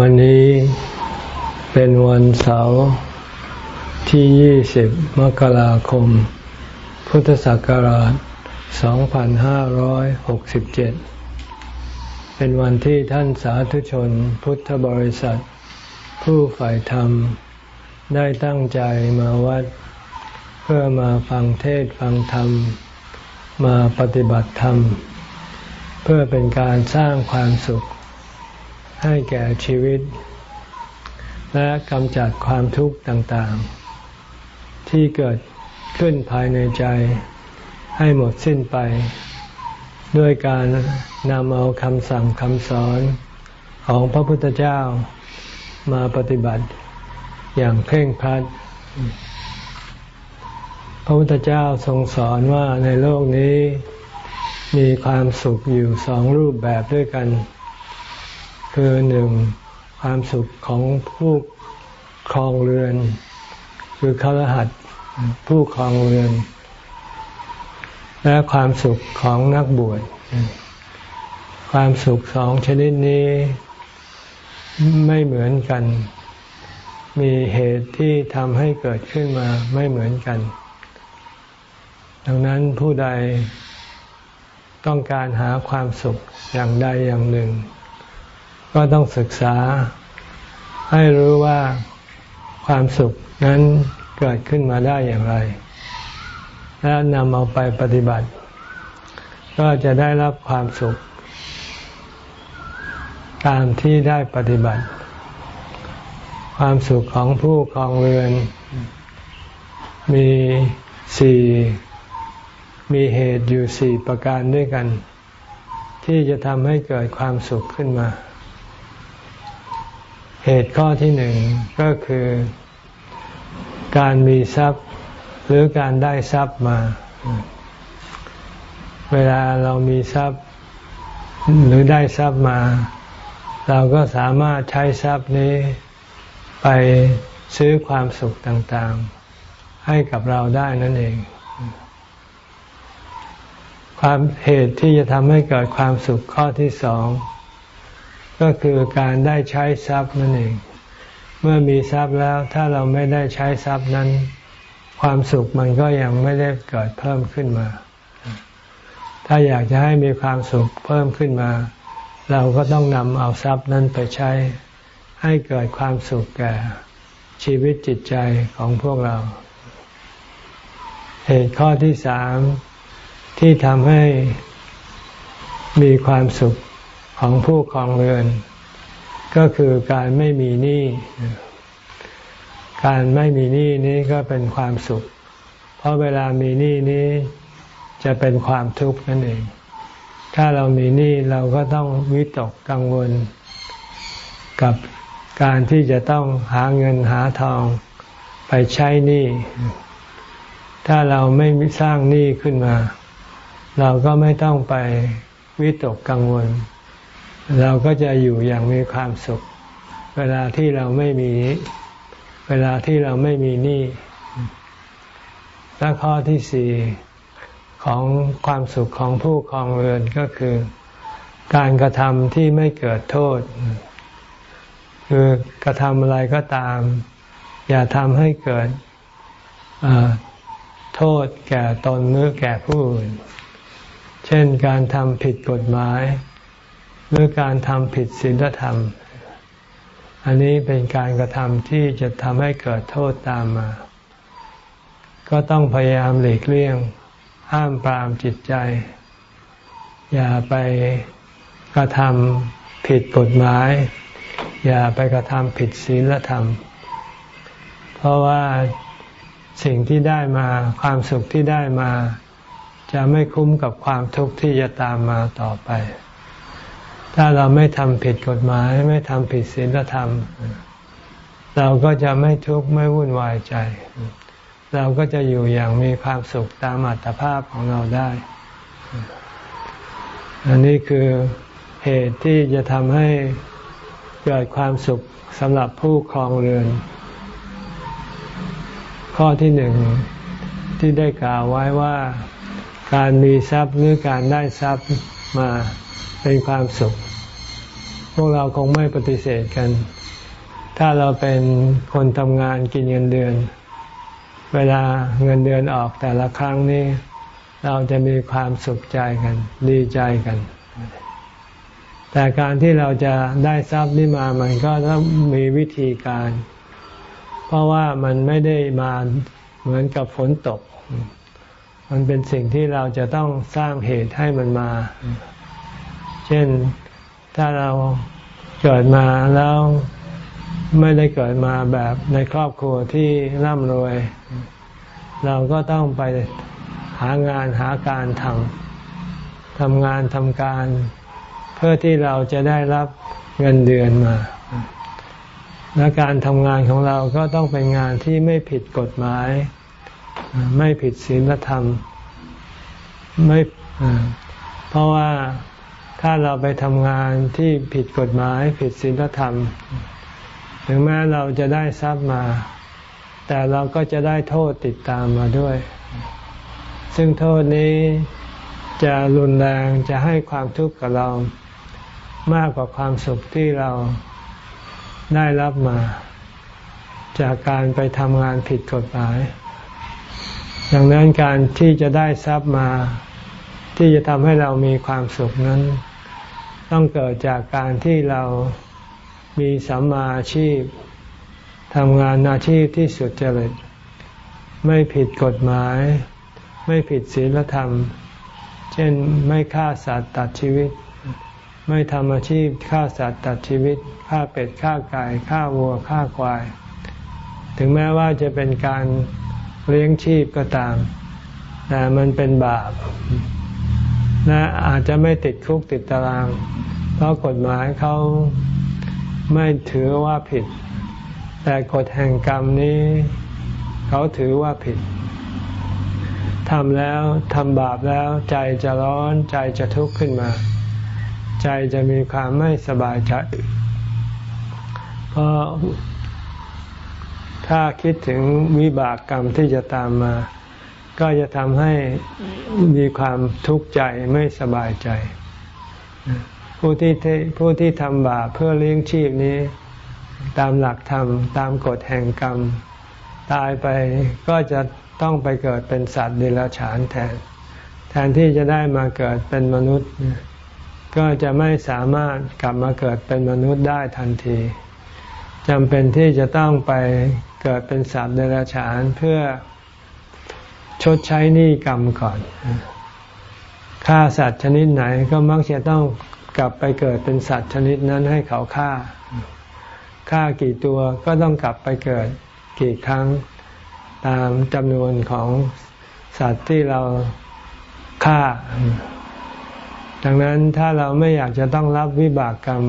วันนี้เป็นวันเสาร์ที่ 20 มกราคม พุทธศักราช 2567 เป็นวันที่ท่านสาธุชนพุทธบริษัท ผู้ฝ่ายธรรม ได้ตั้งใจมาวัด เพื่อมาฟังเทศฟังธรรม มาปฏิบัติธรรม เพื่อเป็นการสร้างความสุข ให้แก่ชีวิต และกำจัดความทุกข์ต่างๆ ที่เกิดขึ้นภายในใจให้หมดสิ้นไป ด้วยการนำเอาคำสั่งคำสอนของพระพุทธเจ้ามาปฏิบัติอย่างเคร่งครัด พระพุทธเจ้าทรงสอนว่าในโลกนี้มีความสุขอยู่สองรูปแบบด้วยกัน คือหนึ่งความสุขของผู้ครองเรือน คือคารหัดผู้ครองเรือน และความสุขของนักบวชความสุขสองชนิดนี้ไม่เหมือนกัน มีเหตุที่ทำให้เกิดขึ้นมาไม่เหมือนกัน ดังนั้นผู้ใดต้องการหาความสุขอย่างใดอย่างหนึ่ง ก็ต้องศึกษาให้รู้ว่าความสุขนั้นเกิดขึ้นมาได้อย่างไร และนำเอาไปปฏิบัติ ก็จะได้รับความสุข ตามที่ได้ปฏิบัติ ความสุขของผู้ครองเรือน มีสี่มีเหตุอยู่สี่ประการด้วยกัน ที่จะทำให้เกิดความสุขขึ้นมา เหตุข้อที่หนึ่งก็คือ การมีทรัพย์หรือการได้ทรัพย์มา เวลาเรามีทรัพย์หรือได้ทรัพย์มา เราก็สามารถใช้ทรัพย์นี้ไปซื้อความสุขต่างๆ ให้กับเราได้นั่นเอง ความเหตุที่จะทำให้เกิดความสุขข้อที่สอง ก็คือการได้ใช้ทรัพย์นั่นเอง เมื่อมีทรัพย์แล้วถ้าเราไม่ได้ใช้ทรัพย์นั้น ความสุขมันก็ยังไม่ได้เกิดเพิ่มขึ้นมา ถ้าอยากจะให้มีความสุขเพิ่มขึ้นมา เราก็ต้องนำเอาทรัพย์นั้นไปใช้ให้เกิดความสุขแก่ชีวิตจิตใจของพวกเรา เหตุข้อที่สามที่ทำให้มีความสุข ของผู้ครองเรือน ก็คือการไม่มีหนี้ การไม่มีหนี้นี้ก็เป็นความสุข เพราะเวลามีหนี้นี้จะเป็นความทุกข์นั่นเอง ถ้าเรามีหนี้เราก็ต้องวิตกกังวล กับการที่จะต้องหาเงินหาทองไปใช้หนี้ ถ้าเราไม่สร้างหนี้ขึ้นมา เราก็ไม่ต้องไปวิตกกังวล เราก็จะอยู่อย่างมีความสุข เวลาที่เราไม่มี เวลาที่เราไม่มีหนี้และข้อที่สี่ของความสุขของผู้ครองเรือนก็คือ การกระทำที่ไม่เกิดโทษ คือกระทำอะไรก็ตาม อย่าทำให้เกิดโทษแก่ตนหรือแก่ผู้อื่น เช่นการทำผิดกฎหมาย หรือการทำผิดศีลธรรม อันนี้เป็นการกระทำที่จะทำให้เกิดโทษตามมา ก็ต้องพยายามหลีกเลี่ยง ห้ามปรามจิตใจ อย่าไปกระทำผิดกฎหมาย อย่าไปกระทำผิดศีลธรรม เพราะว่าสิ่งที่ได้มาความสุขที่ได้มา จะไม่คุ้มกับความทุกข์ที่จะตามมาต่อไป ถ้าเราไม่ทำผิดกฎหมาย ไม่ทำผิดศีลธรรม เราก็จะไม่ทุกข์ไม่วุ่นวายใจ เราก็จะอยู่อย่างมีความสุขตามอัตภาพของเราได้ อันนี้คือเหตุที่จะทำให้เกิดความสุขสำหรับผู้ครองเรือน ข้อที่หนึ่งที่ได้กล่าวไว้ว่า การมีทรัพย์หรือการได้ทรัพย์มา เป็นความสุข พวกเราคงไม่ปฏิเสธกัน ถ้าเราเป็นคนทำงานกินเงินเดือน เวลาเงินเดือนออกแต่ละครั้งนี้ เราจะมีความสุขใจกัน ดีใจกัน แต่การที่เราจะได้ทรัพย์นี้มามันก็ต้องมีวิธีการ เพราะว่ามันไม่ได้มาเหมือนกับฝนตก มันเป็นสิ่งที่เราจะต้องสร้างเหตุให้มันมา เช่นถ้าเราเกิดมาแล้วไม่ได้เกิดมาแบบในครอบครัวที่ร่ำรวย เราก็ต้องไปหางานหาการทำทำงานทำการ เพื่อที่เราจะได้รับเงินเดือนมา และการทำงานของเราก็ต้องเป็นงานที่ไม่ผิดกฎหมาย ไม่ผิดศีลธรรมไม่เพราะว่า ถ้าเราไปทำงานที่ผิดกฎหมายผิดศีลธรรม ถึงแม้เราจะได้ทรัพย์มา แต่เราก็จะได้โทษติดตามมาด้วย ซึ่งโทษนี้จะรุนแรงจะให้ความทุกข์กับเรามากกว่าความสุขที่เราได้รับมา จากการไปทำงานผิดกฎหมาย ดังนั้นการที่จะได้ทรัพย์มา ที่จะทำให้เรามีความสุขนั้น ต้องเกิดจากการที่เรามีสัมมาอาชีพทำงานอาชีพที่สุดจริต ไม่ผิดกฎหมาย ไม่ผิดศีลธรรม เช่นไม่ฆ่าสัตว์ตัดชีวิต ไม่ทำอาชีพฆ่าสัตว์ตัดชีวิตฆ่าเป็ดฆ่าไก่ฆ่าวัวฆ่าควาย ถึงแม้ว่าจะเป็นการเลี้ยงชีพก็ตาม แต่มันเป็นบาป และอาจจะไม่ติดคุกติดตาราง เพราะกฎหมายเขาไม่ถือว่าผิด แต่กฎแห่งกรรมนี้ เขาถือว่าผิดทำแล้วทำบาปแล้วใจจะร้อนใจจะทุกข์ขึ้นมา ใจจะมีความไม่สบายใจ เพราะถ้าคิดถึงวิบากกรรมที่จะตามมา ก็จะทำให้มีความทุกข์ใจไม่สบายใจ ผู้ที่ผู้ที่ทำบาปเพื่อเลี้ยงชีพนี้ ตามหลักธรรม ตามกฎแห่งกรรม ตายไปก็จะต้องไปเกิดเป็นสัตว์เดรัจฉานแทน แทนที่จะได้มาเกิดเป็นมนุษย์ ก็จะไม่สามารถกลับมาเกิดเป็นมนุษย์ได้ทันทีจำเป็นที่จะต้องไปเกิดเป็นสัตว์เดรัจฉานเพื่อ ชดใช้หนี้กรรมก่อนฆ่าสัตว์ชนิดไหนก็มักจะต้องกลับไปเกิดเป็นสัตว์ชนิดนั้นให้เขาฆ่าฆ่ากี่ตัวก็ต้องกลับไปเกิดกี่ครั้งตามจำนวนของสัตว์ที่เราฆ่า ดังนั้นถ้าเราไม่อยากจะต้องรับวิบากกรรม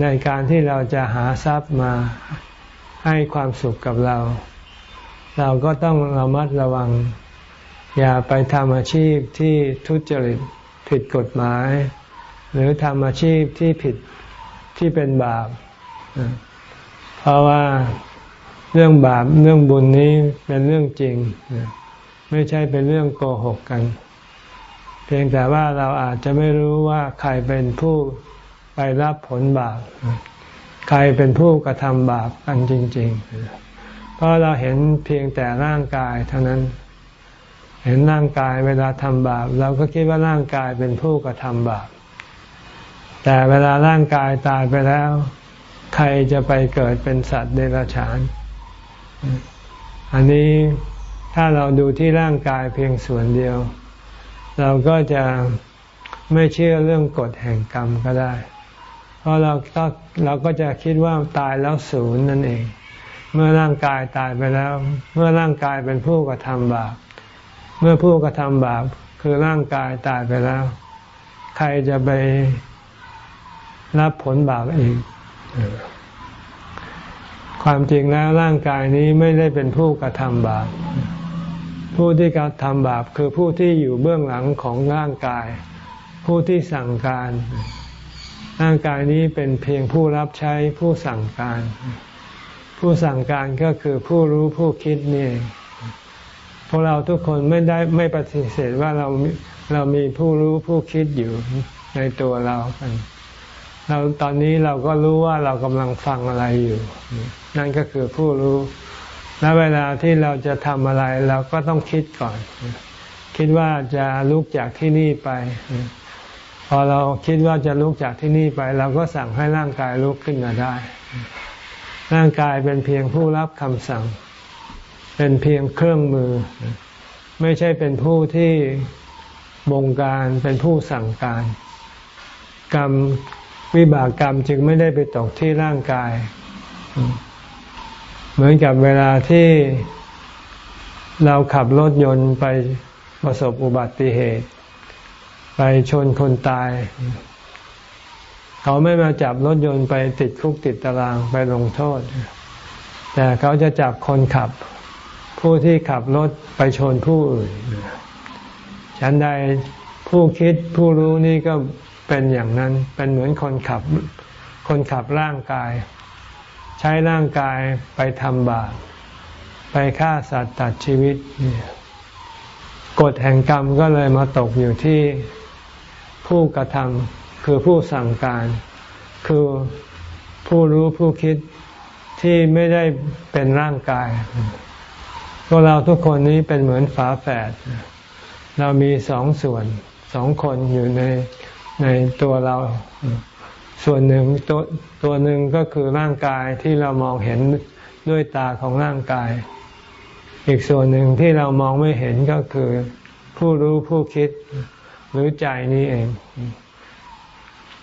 ในการที่เราจะหาทรัพย์มาให้ความสุขกับเรา เราก็ต้องระมัดระวัง อย่าไปทำอาชีพที่ทุจริตผิดกฎหมาย หรือทำอาชีพที่ผิดที่เป็นบาป เพราะว่าเรื่องบาปเรื่องบุญนี้เป็นเรื่องจริง ไม่ใช่เป็นเรื่องโกหกกัน เพียงแต่ว่าเราอาจจะไม่รู้ว่าใครเป็นผู้ไปรับผลบาป ใครเป็นผู้กระทำบาปกันจริง ๆ เพราะเราเห็นเพียงแต่ร่างกายเท่านั้น เห็นร่างกายเวลาทำบาป เราก็คิดว่าร่างกายเป็นผู้กระทำบาป แต่เวลาร่างกายตายไปแล้ว ใครจะไปเกิดเป็นสัตว์เดรัจฉาน อันนี้ถ้าเราดูที่ร่างกายเพียงส่วนเดียว เราก็จะไม่เชื่อเรื่องกฎแห่งกรรมก็ได้ เพราะเราก็เราก็จะคิดว่าตายแล้วศูนย์นั่นเอง เมื่อร่างกายตายไปแล้ว เมื่อร่างกายเป็นผู้กระทำบาป เมื่อผู้กระทำบาปคือร่างกายตายไปแล้ว ใครจะไปรับผลบาปอีกความจริงแล้วร่างกายนี้ไม่ได้เป็นผู้กระทำบาป ผู้ที่กระทำบาปคือผู้ที่อยู่เบื้องหลังของร่างกาย ผู้ที่สั่งการ ร่างกายนี้เป็นเพียงผู้รับใช้ผู้สั่งการ ผู้สั่งการก็คือผู้รู้ผู้คิดนี่พวกเราทุกคนไม่ได้ไม่ปฏิเสธว่าเราเรามีผู้รู้ผู้คิดอยู่ในตัวเรากันเราตอนนี้เราก็รู้ว่าเรากำลังฟังอะไรอยู่ นั่นก็คือผู้รู้ และเวลาที่เราจะทำอะไรเราก็ต้องคิดก่อน คิดว่าจะลุกจากที่นี่ไป พอเราคิดว่าจะลุกจากที่นี่ไป เราก็สั่งให้ร่างกายลุกขึ้นมาได้ ร่างกายเป็นเพียงผู้รับคำสั่ง เป็นเพียงเครื่องมือ ไม่ใช่เป็นผู้ที่บงการเป็นผู้สั่งการ กรรมวิบากกรรมจึงไม่ได้ไปตกที่ร่างกาย เหมือนกับเวลาที่เราขับรถยนต์ไปประสบอุบัติเหตุ ไปชนคนตาย เขาไม่มาจับรถยนต์ไปติดคุกติดตารางไปลงโทษ แต่เขาจะจับคนขับ ผู้ที่ขับรถไปชนผู้อื่นฉันใดผู้คิดผู้รู้นี่ก็เป็นอย่างนั้นเป็นเหมือนคนขับ คนขับร่างกาย ใช้ร่างกายไปทำบาปไปฆ่าสัตว์ตัดชีวิตกฎแห่งกรรมก็เลยมาตกอยู่ที่ผู้กระทำ คือผู้สั่งการ คือผู้รู้ผู้คิดที่ไม่ได้เป็นร่างกาย พวกเราทุกคนนี้เป็นเหมือนฝาแฝด เรามีสองส่วนสองคนอยู่ในในตัวเรา ส่วนหนึ่งตัวตัวหนึ่งก็คือร่างกายที่เรามองเห็นด้วยตาของร่างกาย อีกส่วนหนึ่งที่เรามองไม่เห็นก็คือผู้รู้ผู้คิดหรือใจนี้เอง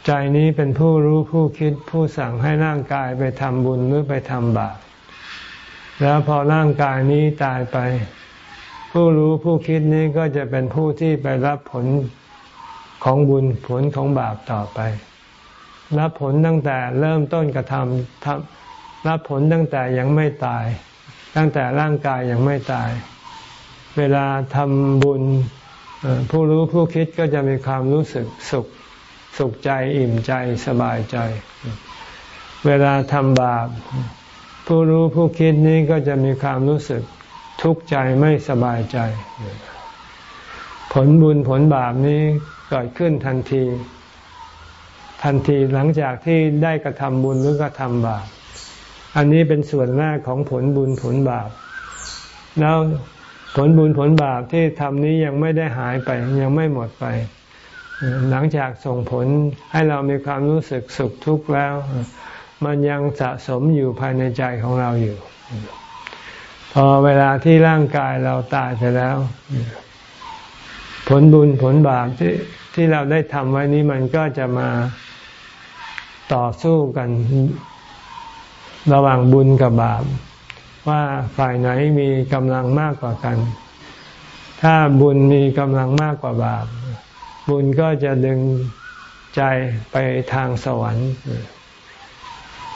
ใจนี้เป็นผู้รู้ผู้คิดผู้สั่งให้ร่างกายไปทำบุญหรือไปทำบาป แล้วพอร่างกายนี้ตายไป ผู้รู้ผู้คิดนี้ก็จะเป็นผู้ที่ไปรับผลของบุญผลของบาปต่อไป รับผลตั้งแต่เริ่มต้นกระทำทำรับผลตั้งแต่ยังไม่ตาย ตั้งแต่ร่างกายยังไม่ตาย เวลาทำบุญผู้รู้ผู้คิดก็จะมีความรู้สึกสุข สุขใจอิ่มใจสบายใจ เวลาทำบาป ผู้รู้ผู้คิดนี้ก็จะมีความรู้สึกทุกข์ใจไม่สบายใจ ผลบุญผลบาปนี้เกิดขึ้นทันที ทันทีหลังจากที่ได้กระทำบุญหรือกระทำบาป อันนี้เป็นส่วนแรกของผลบุญผลบาป แล้วผลบุญผลบาปที่ทำนี้ยังไม่ได้หายไปยังไม่หมดไป หลังจากส่งผลให้เรามีความรู้สึกสุขทุกข์แล้ว มันยังสะสมอยู่ภายในใจของเราอยู่ พอเวลาที่ร่างกายเราตายไปแล้ว ผลบุญผลบาปที่ที่เราได้ทำไว้นี้มันก็จะมาต่อสู้กัน ระหว่างบุญกับบาป ว่าฝ่ายไหนมีกำลังมากกว่ากัน ถ้าบุญมีกำลังมากกว่าบาป บุญก็จะดึงใจไปทางสวรรค์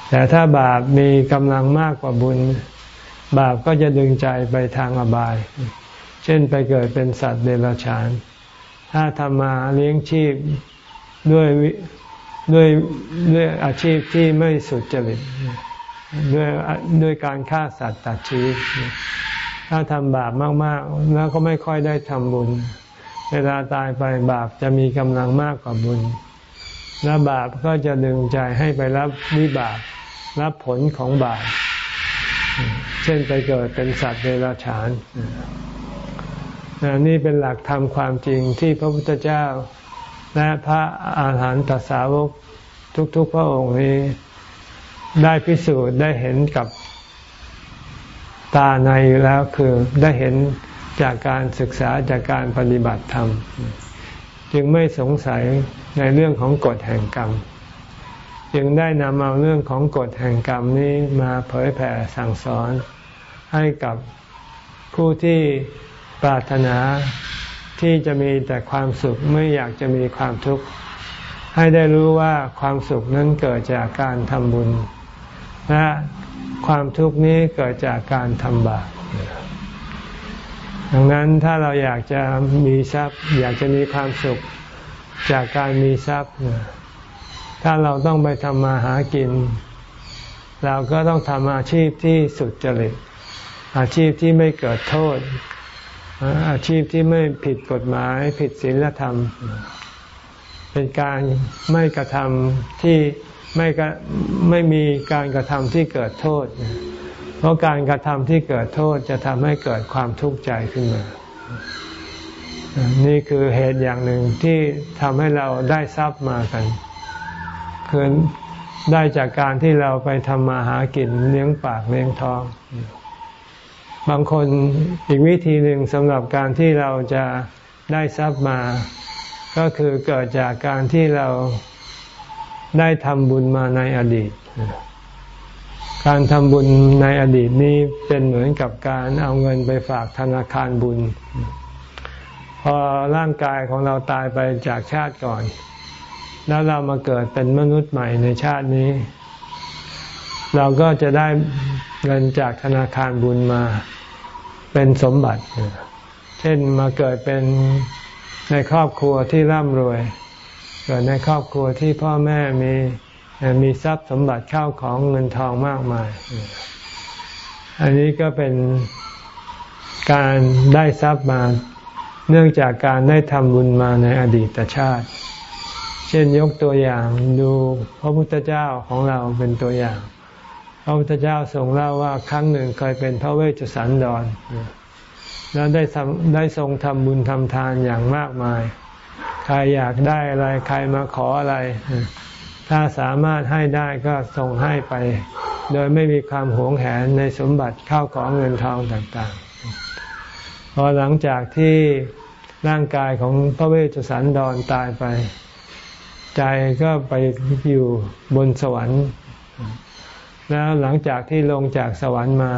แต่ถ้าบาปมีกำลังมากกว่าบุญ บาปก็จะดึงใจไปทางอบาย เช่นไปเกิดเป็นสัตว์เดรัจฉาน ถ้าทำมาเลี้ยงชีพด้วยด้วยด้วยอาชีพที่ไม่สุจริตด้วยด้วยการฆ่าสัตว์ตัดชีวิต ถ้าทำบาปมาก ๆ แล้วก็ไม่ค่อยได้ทำบุญ เวลาตายไปบาปจะมีกำลังมากกว่าบุญ และบาปก็จะดึงใจให้ไปรับวิบากรับผลของบาป เช่นไปเกิดเป็นสัตว์เดรัจฉานนี่เป็นหลักธรรมความจริงที่พระพุทธเจ้า และพระอาหารหันตสาวกทุกๆพระองค์นี้ ได้พิสูจน์ได้เห็นกับตาในอยู่แล้วคือได้เห็น จากการศึกษาจากการปฏิบัติธรรม จึงไม่สงสัยในเรื่องของกฎแห่งกรรม จึงได้นำเอาเรื่องของกฎแห่งกรรมนี้มาเผยแผ่สั่งสอนให้กับผู้ที่ปรารถนาที่จะมีแต่ความสุขไม่อยากจะมีความทุกข์ ให้ได้รู้ว่าความสุขนั้นเกิดจากการทำบุญ และความทุกข์นี้เกิดจากการทำบาป ดังนั้นถ้าเราอยากจะมีทรัพย์ อยากจะมีความสุขจากการมีทรัพย์ ถ้าเราต้องไปทำมาหากิน เราก็ต้องทำอาชีพที่สุดจริต อาชีพที่ไม่เกิดโทษ อาชีพที่ไม่ผิดกฎหมาย ผิดศีลธรรม เป็นการไม่กระทำที่ไม่ไม่มีการกระทำที่เกิดโทษ เพราะการกระทำที่เกิดโทษจะทำให้เกิดความทุกข์ใจขึ้นมา นี่คือเหตุอย่างหนึ่งที่ทำให้เราได้ทรัพย์มากันคือได้จากการที่เราไปทำมาหากินเลี้ยงปากเลี้ยงท้อง บางคนอีกวิธีหนึ่งสำหรับการที่เราจะได้ทรัพย์มา ก็คือเกิดจากการที่เราได้ทำบุญมาในอดีต การทำบุญในอดีตนี้เป็นเหมือนกับการเอาเงินไปฝากธนาคารบุญ พอร่างกายของเราตายไปจากชาติก่อน แล้วเรามาเกิดเป็นมนุษย์ใหม่ในชาตินี้ เราก็จะได้เงินจากธนาคารบุญมาเป็นสมบัติ เช่นมาเกิดเป็นในครอบครัวที่ร่ำรวย เกิดในครอบครัวที่พ่อแม่มี มีทรัพย์สมบัติเข้าของเงินทองมากมาย อันนี้ก็เป็นการได้ทรัพย์มา เนื่องจากการได้ทำบุญมาในอดีตชาติ เช่นยกตัวอย่างดูพระพุทธเจ้าของเราเป็นตัวอย่าง พระพุทธเจ้าทรงเล่าว่าครั้งหนึ่งเคยเป็นพระเวชสันดร แล้วได้ได้ทรงทำบุญทำทานอย่างมากมาย ใครอยากได้อะไรใครมาขออะไร ถ้าสามารถให้ได้ก็ส่งให้ไป โดยไม่มีความหวงแหนในสมบัติเข้าของเงินทองต่างๆ พอหลังจากที่ร่างกายของพระเวชสันดรตายไป ใจก็ไปอยู่บนสวรรค์ แล้วหลังจากที่ลงจากสวรรค์มา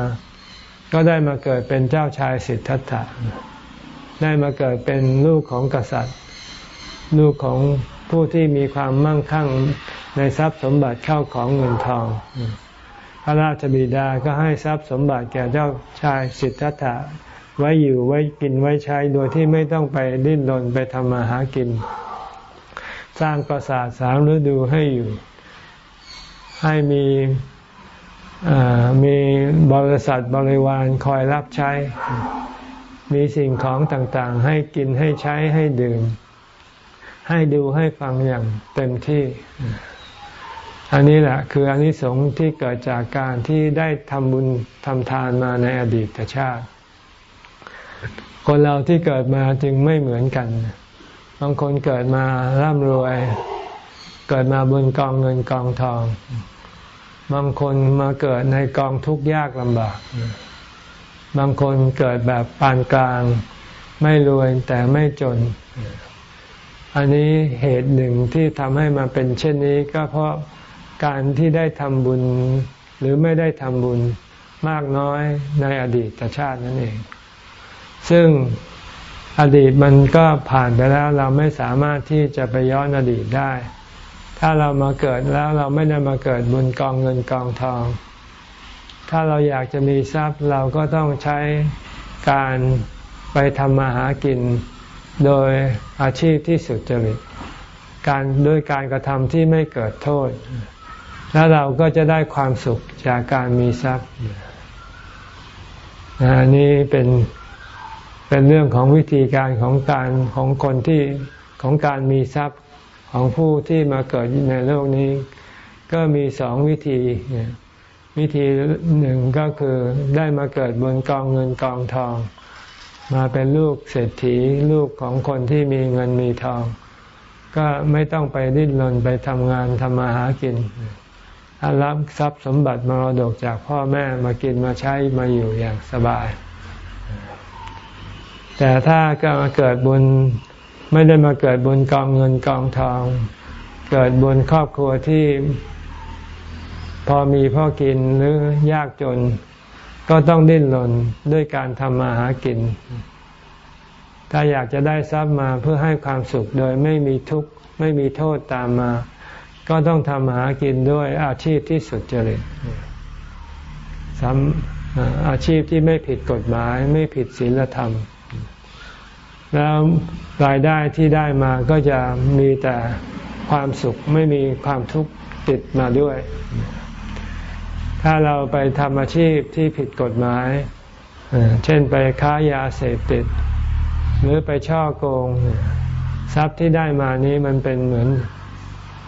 ก็ได้มาเกิดเป็นเจ้าชายสิทธัตถะได้มาเกิดเป็นลูกของกษัตริย์ ลูกของ ผู้ที่มีความมั่งคั่งในทรัพย์สมบัติเข้าของเงินทอง พระราชบิดาก็ให้ทรัพย์สมบัติแก่เจ้าชายสิทธัตถะไว้อยู่ไว้กินไว้ใช้โดยที่ไม่ต้องไปดิ้นรนไปทำมาหากิน สร้างปราสาทสามฤดูให้อยู่ ให้มีมีบริษัทบริวารคอยรับใช้ มีสิ่งของต่างๆ ให้กินให้ใช้ให้ดื่ม ให้ดูให้ฟังอย่างเต็มที่ อันนี้แหละคืออันนี้สงส์ที่เกิดจากการที่ได้ทำบุญทำทานมาในอดีตชาติ คนเราที่เกิดมาจึงไม่เหมือนกัน บางคนเกิดมาร่ำรวย เกิดมาบนกองเงินกองทอง บางคนมาเกิดในกองทุกข์ยากลำบาก บางคนเกิดแบบปานกลาง ไม่รวยแต่ไม่จน อันนี้เหตุหนึ่งที่ทำให้มาเป็นเช่นนี้ก็เพราะการที่ได้ทำบุญหรือไม่ได้ทำบุญมากน้อยในอดีตชาตินั่นเอง ซึ่งอดีตมันก็ผ่านไปแล้วเราไม่สามารถที่จะไปย้อนอดีตได้ ถ้าเรามาเกิดแล้วเราไม่ได้มาเกิดบนกองเงินกองทอง ถ้าเราอยากจะมีทรัพย์เราก็ต้องใช้การไปทำมาหากิน โดยอาชีพที่สุจริตการด้วยการกระทำที่ไม่เกิดโทษ แล้วเราก็จะได้ความสุขจากการมีทรัพย์อันนี้เป็นเป็นเรื่องของวิธีการของการของคนที่ของการมีทรัพย์ของผู้ที่มาเกิดในโลกนี้ ก็มีสองวิธี วิธีหนึ่งก็คือได้มาเกิดบนกองเงินกองทอง มาเป็นลูกเศรษฐีลูกของคนที่มีเงินมีทอง ก็ไม่ต้องไปดิ้นรนไปทำงานทำมาหากินรับทรัพย์สมบัติมรดกจากพ่อแม่มากินมาใช้มาอยู่อย่างสบาย แต่ถ้าก็มาเกิดบนไม่ได้มาเกิดบนกองเงินกองทอง เกิดบนครอบครัวที่พอมีพ่อกินหรือยากจน ก็ต้องดิ้นรนด้วยการทำมาหากิน ถ้าอยากจะได้ทรัพย์มาเพื่อให้ความสุขโดยไม่มีทุกข์ไม่มีโทษตามมา ก็ต้องทำมาหากินด้วยอาชีพที่สุดจริตอาชีพที่ไม่ผิดกฎหมายไม่ผิดศีลธรรม แล้วรายได้ที่ได้มาก็จะมีแต่ความสุขไม่มีความทุกข์ติดมาด้วย ถ้าเราไปทำอาชีพที่ผิดกฎหมาย เช่นไปค้ายาเสพติด หรือไปช่อโกง ทรัพย์ที่ได้มานี้มันเป็นเหมือน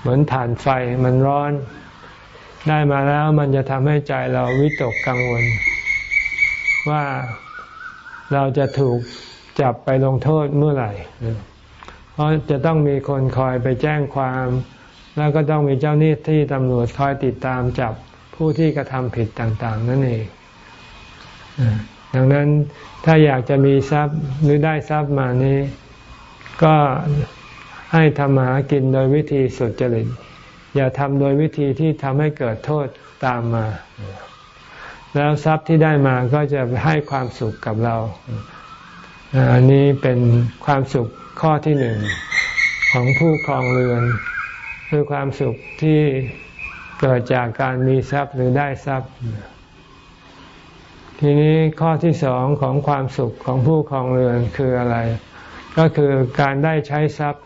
เหมือนฐานไฟมันร้อน ได้มาแล้วมันจะทำให้ใจเราวิตกกังวล ว่าเราจะถูกจับไปลงโทษเมื่อไหร่ เพราะจะต้องมีคนคอยไปแจ้งความ แล้วก็ต้องมีเจ้าหนี้ที่ตำรวจคอยติดตามจับ ผู้ที่กระทำผิดต่าง ๆ นั่นเองดังนั้นถ้าอยากจะมีทรัพย์หรือได้ทรัพย์มานี้ ก็ให้ทำหากินโดยวิธีสุจริต อย่าทำโดยวิธีที่ทำให้เกิดโทษตามมา แล้วทรัพย์ที่ได้มาก็จะให้ความสุขกับเรา อันนี้เป็นความสุขข้อที่หนึ่งของผู้ครองเรือน คือความสุขที่ เกิดจากการมีทรัพย์หรือได้ทรัพย์ ทีนี้ข้อที่สองของความสุขของผู้ครองเรือนคืออะไร ก็คือการได้ใช้ทรัพย์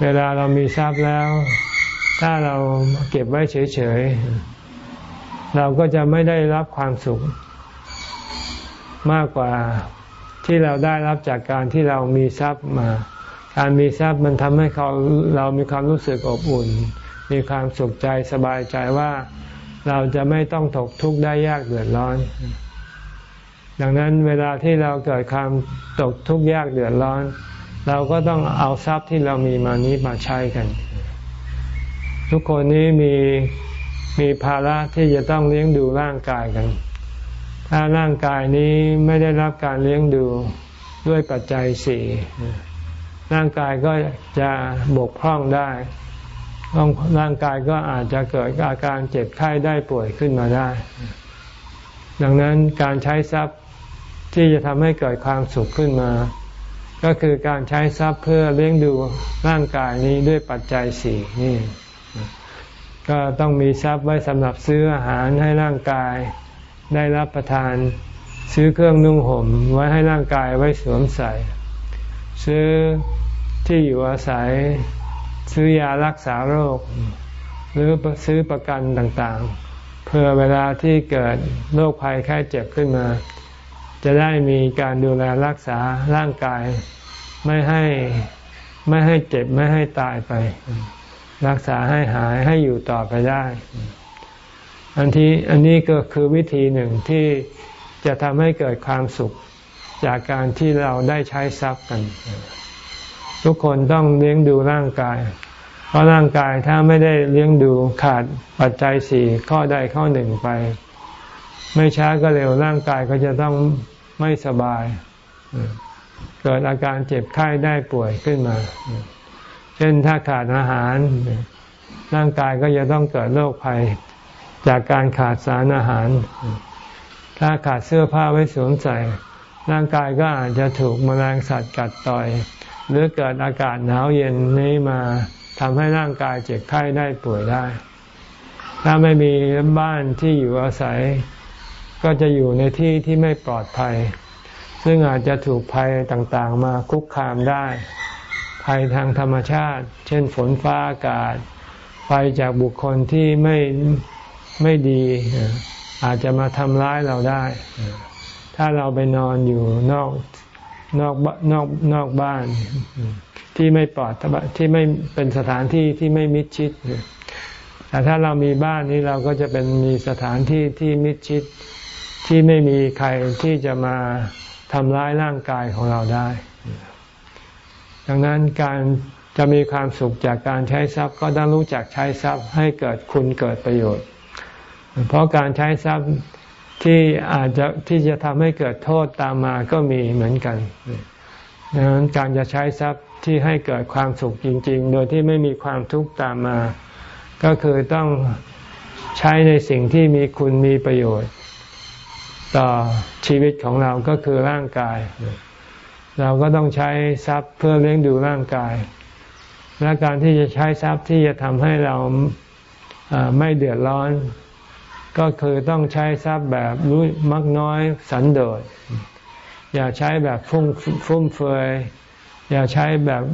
เวลาเรามีทรัพย์แล้ว ถ้าเราเก็บไว้เฉยๆ เราก็จะไม่ได้รับความสุข มากกว่าที่เราได้รับจากการที่เรามีทรัพย์มา การมีทรัพย์มันทำให้เขาเรามีความรู้สึกอบอุ่น มีความสุขใจสบายใจว่าเราจะไม่ต้องตกทุกข์ได้ยากเดือดร้อน ดังนั้นเวลาที่เราเกิดความตกทุกข์ยากเดือดร้อน เราก็ต้องเอาทรัพย์ที่เรามีมานี้มาใช้กัน ทุกคนนี้มีมีภาระที่จะต้องเลี้ยงดูร่างกายกัน ถ้าร่างกายนี้ไม่ได้รับการเลี้ยงดูด้วยปัจจัยสี่ร่างกายก็จะบกพร่องได้ ร่างกายก็อาจจะเกิดอาการเจ็บไข้ได้ป่วยขึ้นมาได้ ดังนั้นการใช้ทรัพย์ที่จะทำให้เกิดความสุขขึ้นมา ก็คือการใช้ทรัพย์เพื่อเลี้ยงดูร่างกายนี้ด้วยปัจจัยสี่นี่ ก็ต้องมีทรัพย์ไว้สำหรับซื้ออาหารให้ร่างกายได้รับประทาน ซื้อเครื่องนุ่งห่มไว้ให้ร่างกายไว้สวมใส่ ซื้อที่อยู่อาศัย ซื้อยารักษาโรค หรือซื้อประกันต่างๆ เพื่อเวลาที่เกิดโรคภัยไข้เจ็บขึ้นมา จะได้มีการดูแลรักษาร่างกาย ไม่ให้ไม่ให้เจ็บไม่ให้ตายไป รักษาให้หายให้อยู่ต่อไปได้ อันที่อันนี้ก็คือวิธีหนึ่งที่จะทำให้เกิดความสุขจากการที่เราได้ใช้ทรัพย์กัน ทุกคนต้องเลี้ยงดูร่างกาย เพราะร่างกายถ้าไม่ได้เลี้ยงดูขาดปัจจัยสี่ข้อใดข้อหนึ่งไป ไม่ช้าก็เร็วร่างกายก็จะต้องไม่สบาย เกิดอาการเจ็บไข้ได้ป่วยขึ้นมา เช่นถ้าขาดอาหาร ร่างกายก็จะต้องเกิดโรคภัย จากการขาดสารอาหาร ถ้าขาดเสื้อผ้าไว้สวมใส่ ร่างกายก็อาจจะถูกมแมลงสัตว์กัดต่อย หรือเกิดอากาศหนาวเย็นนี้มาทำให้ร่างกายเจ็บไข้ได้ป่วยได้ ถ้าไม่มีบ้านที่อยู่อาศัย ก็จะอยู่ในที่ที่ไม่ปลอดภัย ซึ่งอาจจะถูกภัยต่างๆ มาคุกคามได้ ภัยทางธรรมชาติ เช่นฝนฟ้าอากาศไฟจากบุคคลที่ไม่ไม่ดี อาจจะมาทำร้ายเราได้ ถ้าเราไปนอนอยู่นอก นอกนอกนอกบ้าน ที่ไม่ปลอดที่ไม่เป็นสถานที่ที่ไม่มิดชิด แต่ถ้าเรามีบ้านนี้เราก็จะเป็นมีสถานที่ที่มิดชิด ที่ไม่มีใครที่จะมาทำร้ายร่างกายของเราได้ ดังนั้นการจะมีความสุขจากการใช้ทรัพย์ ก็ต้องรู้จักใช้ทรัพย์ให้เกิดคุณเกิดประโยชน์ เพราะการใช้ทรัพย์ ที่อาจจะที่จะทำให้เกิดโทษตามมาก็มีเหมือนกันดังนั้นการจะใช้ทรัพย์ที่ให้เกิดความสุขจริง ๆ โดยที่ไม่มีความทุกข์ตามมา ก็คือต้องใช้ในสิ่งที่มีคุณมีประโยชน์ ต่อชีวิตของเราก็คือร่างกาย เราก็ต้องใช้ทรัพย์เพื่อเลี้ยงดูร่างกาย และการที่จะใช้ทรัพย์ที่จะทำให้เราไม่เดือดร้อน ก็คือต้องใช้ทรัพย์แบบรู้มักน้อยสันโดษ อย่าใช้แบบฟุ่มฟุ่มเฟือย อย่าใช้แบบ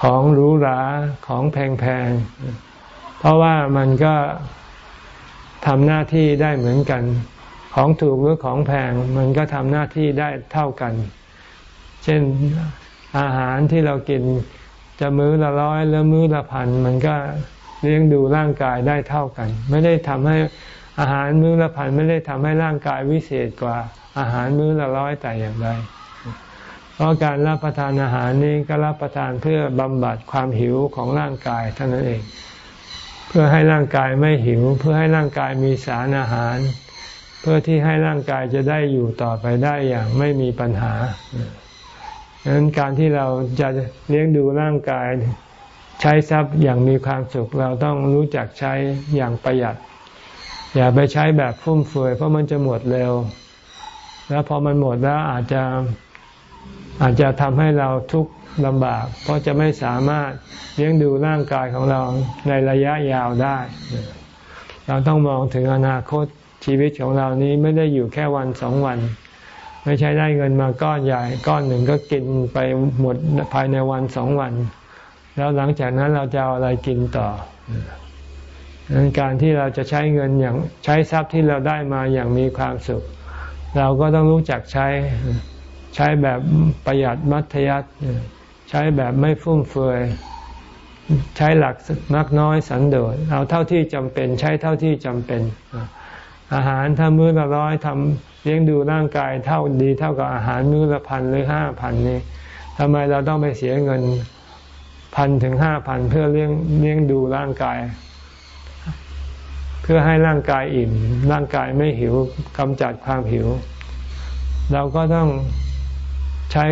ของหรูหราของแพงๆ เพราะว่ามันก็ทำหน้าที่ได้เหมือนกัน ของถูกหรือของแพง มันก็ทำหน้าที่ได้เท่ากัน เช่นอาหารที่เรากินจะมื้อละร้อยหรือมื้อละพันมันก็ เลี้ยงดูร่างกายได้เท่ากัน ไม่ได้ทำให้อาหารมื้อละพันไม่ได้ทำให้ร่างกายวิเศษกว่าอาหารมื้อละร้อยแต่อย่างใดเพราะการรับประทานอาหารนี้ก็รับประทานเพื่อบำบัดความหิวของร่างกายเท่านั้นเอง เพื่อให้ร่างกายไม่หิว เพื่อให้ร่างกายมีสารอาหาร เพื่อที่ให้ร่างกายจะได้อยู่ต่อไปได้อย่างไม่มีปัญหาดังนั้นการที่เราจะเลี้ยงดูร่างกาย ใช้ทรัพย์อย่างมีความสุขเราต้องรู้จักใช้อย่างประหยัด อย่าไปใช้แบบฟุ่มเฟือยเพราะมันจะหมดเร็ว แล้วพอมันหมดแล้วอาจจะอาจจะทำให้เราทุกข์ลำบาก เพราะจะไม่สามารถเลี้ยงดูร่างกายของเราในระยะยาวได้ เราต้องมองถึงอนาคตชีวิตของเรานี้ไม่ได้อยู่แค่วันสองวัน ไม่ใช่ได้เงินมาก้อนใหญ่ ก้อนหนึ่งก็กินไปหมดภายในวันสองวัน แล้วหลังจากนั้นเราจะเอาอะไรกินต่อดังนั้นการที่เราจะใช้เงินอย่างใช้ทรัพย์ที่เราได้มาอย่างมีความสุข เราก็ต้องรู้จักใช้ใช้แบบประหยัดมัธยัติใช้แบบไม่ฟุ่มเฟือยใช้หลักมักน้อยสันโดษเอาเท่าที่จำเป็น ใช้เท่าที่จำเป็น อาหารถ้ามื้อละร้อยทำเลี้ยงดูร่างกายเท่าดีเท่ากับอาหารมื้อละพันหรือห้าพันนี้ทำไมเราต้องไปเสียเงิน พันถึงห้าพันเพื่อเลี้ยงเลี้ยงดูร่างกาย เพื่อให้ร่างกายอิ่ม ร่างกายไม่หิวกำจัดความหิว เราก็ต้องใช้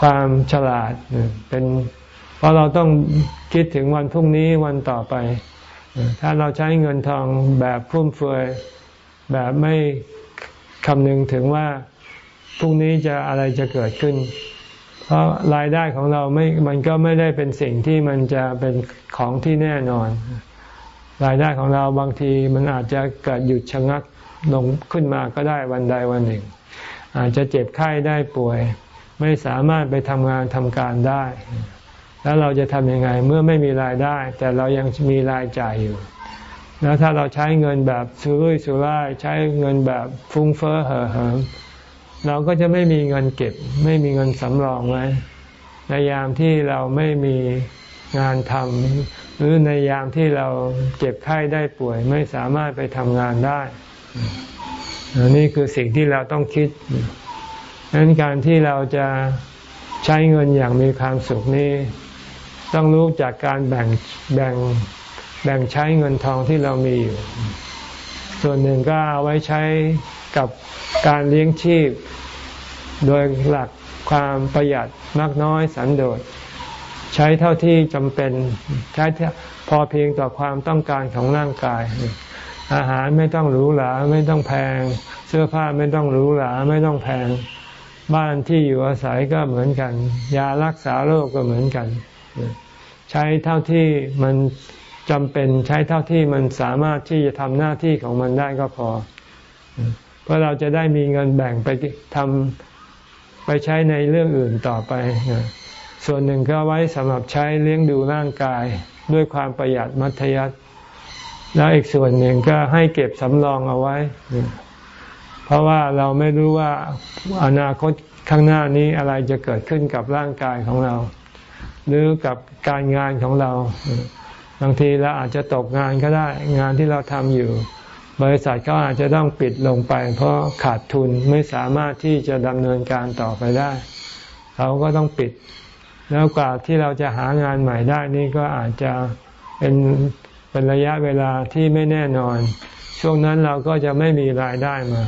ความฉลาดเป็นเพราะเราต้องคิดถึงวันพรุ่งนี้วันต่อไป ถ้าเราใช้เงินทองแบบฟุ่มเฟือย แบบไม่คำนึงถึงว่าพรุ่งนี้จะอะไรจะเกิดขึ้น เพราะรายได้ของเราไม่มันก็ไม่ได้เป็นสิ่งที่มันจะเป็นของที่แน่นอน รายได้ของเราบางทีมันอาจจะเกิดหยุดชะงักลงขึ้นมาก็ได้วันใดวันหนึ่ง อาจจะเจ็บไข้ได้ป่วย ไม่สามารถไปทำงานทำการได้ แล้วเราจะทำยังไงเมื่อไม่มีรายได้ แต่เรายังมีรายจ่ายอยู่ แล้วถ้าเราใช้เงินแบบสุรุ่ยสุร่ายใช้เงินแบบฟุ้งเฟ้อเห่อเหิม เราก็จะไม่มีเงินเก็บ ไม่มีเงินสำรองไว้ในยามที่เราไม่มีงานทำหรือในยามที่เราเจ็บไข้ได้ป่วย ไม่สามารถไปทำงานได้นี่คือสิ่งที่เราต้องคิดดังนั้นการที่เราจะใช้เงินอย่างมีความสุขนี้ ต้องรู้จากการแบ่งแบ่งแบ่งใช้เงินทองที่เรามีอยู่ ส่วนหนึ่งก็เอาไว้ใช้กับ การเลี้ยงชีพ โดยหลักความประหยัดมากน้อยสันโดษ ใช้เท่าที่จำเป็นใช้พอเพียงต่อความต้องการของร่างกาย อาหารไม่ต้องหรูหราไม่ต้องแพง เสื้อผ้าไม่ต้องหรูหราไม่ต้องแพง บ้านที่อยู่อาศัยก็เหมือนกัน ยารักษาโรคก็เหมือนกัน ใช้เท่าที่มันจำเป็นใช้เท่าที่มันสามารถที่จะทำหน้าที่ของมันได้ก็พอ เพราะเราจะได้มีเงินแบ่งไปทำไปใช้ในเรื่องอื่นต่อไป ส่วนหนึ่งก็ไว้สำหรับใช้เลี้ยงดูร่างกายด้วยความประหยัดมัธยัติแล้วอีกส่วนหนึ่งก็ให้เก็บสำรองเอาไว้ เพราะว่าเราไม่รู้ว่าอนาคตข้างหน้านี้อะไรจะเกิดขึ้นกับร่างกายของเรา หรือกับการงานของเรา บางทีเราอาจจะตกงานก็ได้ งานที่เราทำอยู่ บริษัทก็อาจจะต้องปิดลงไป เพราะขาดทุนไม่สามารถที่จะดำเนินการต่อไปได้เขาก็ต้องปิด แล้วกว่าที่เราจะหางานใหม่ได้นี่ก็อาจจะเป็นเป็นระยะเวลาที่ไม่แน่นอน ช่วงนั้นเราก็จะไม่มีรายได้มา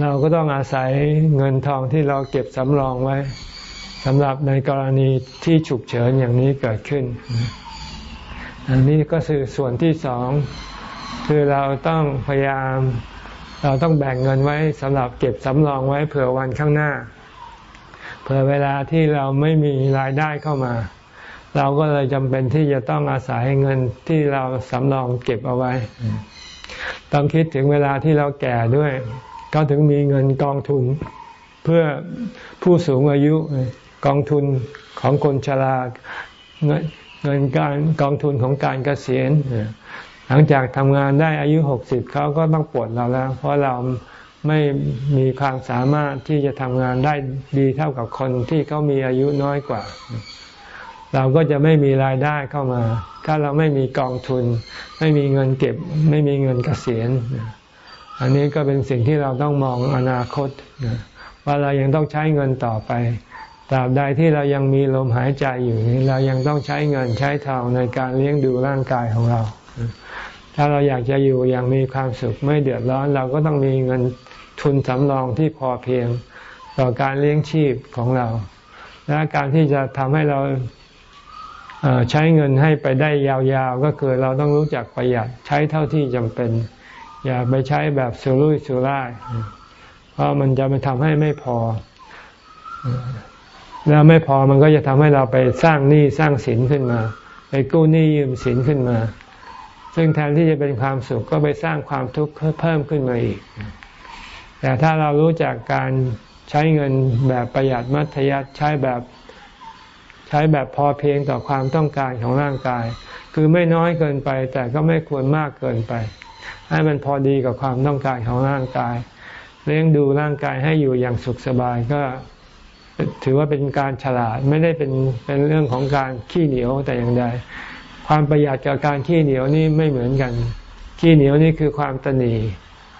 เราก็ต้องอาศัยเงินทองที่เราเก็บสำรองไว้สำหรับในกรณีที่ฉุกเฉินอย่างนี้เกิดขึ้น อันนี้ก็คือส่วนที่สอง คือเราต้องพยายาม เราต้องแบ่งเงินไว้สำหรับเก็บสำรองไว้เผื่อวันข้างหน้า เผื่อเวลาที่เราไม่มีรายได้เข้ามา เราก็เลยจำเป็นที่จะต้องอาศัยเงินที่เราสำรองเก็บเอาไว้ ต้องคิดถึงเวลาที่เราแก่ด้วย ก็ถึงมีเงินกองทุน เพื่อผู้สูงอายุกองทุนของคนชราเงินเงินการกองทุนของการเกษียณ หลังจากทำงานได้อายุหกสิบเขาก็ต้องปลดเราแล้ว เพราะเราไม่มีความสามารถที่จะทำงานได้ดีเท่ากับคนที่เขามีอายุน้อยกว่า เราก็จะไม่มีรายได้เข้ามา ถ้าเราไม่มีกองทุน ไม่มีเงินเก็บ ไม่มีเงินเกษียณอันนี้ก็เป็นสิ่งที่เราต้องมองอนาคตว่าเรายังต้องใช้เงินต่อไปตราบใดที่เรายังมีลมหายใจอยู่นี้เรายังต้องใช้เงินใช้ทองในการเลี้ยงดูร่างกายของเรา ถ้าเราอยากจะอยู่อย่างมีความสุขไม่เดือดร้อน เราก็ต้องมีเงินทุนสำรองที่พอเพียงต่อการเลี้ยงชีพของเรา และการที่จะทำให้เราใช้เงินให้ไปได้ยาวๆ ก็คือเราต้องรู้จักประหยัดใช้เท่าที่จำเป็น อย่าไปใช้แบบสุรุ่ยสุร่าย เพราะมันจะไปทำให้ไม่พอ แล้วไม่พอมันก็จะทำให้เราไปสร้างหนี้สร้างสินขึ้นมา ไปกู้หนี้ยืมสินขึ้นมา ซึ่งแทนที่จะเป็นความสุขก็ไปสร้างความทุกข์เพิ่มขึ้นมาอีก แต่ถ้าเรารู้จักการใช้เงินแบบประหยัดมัธยัติใช้แบบใช้แบบพอเพียงต่อความต้องการของร่างกาย คือไม่น้อยเกินไป แต่ก็ไม่ควรมากเกินไป ให้มันพอดีกับความต้องการของร่างกาย เลี้ยงดูร่างกายให้อยู่อย่างสุขสบายก็ถือว่าเป็นการฉลาดไม่ได้เป็นเป็นเรื่องของการขี้เหนียวแต่อย่างใด ความประหยัดกับการขี้เหนียวนี่ไม่เหมือนกัน ขี้เหนียวนี่คือความตนี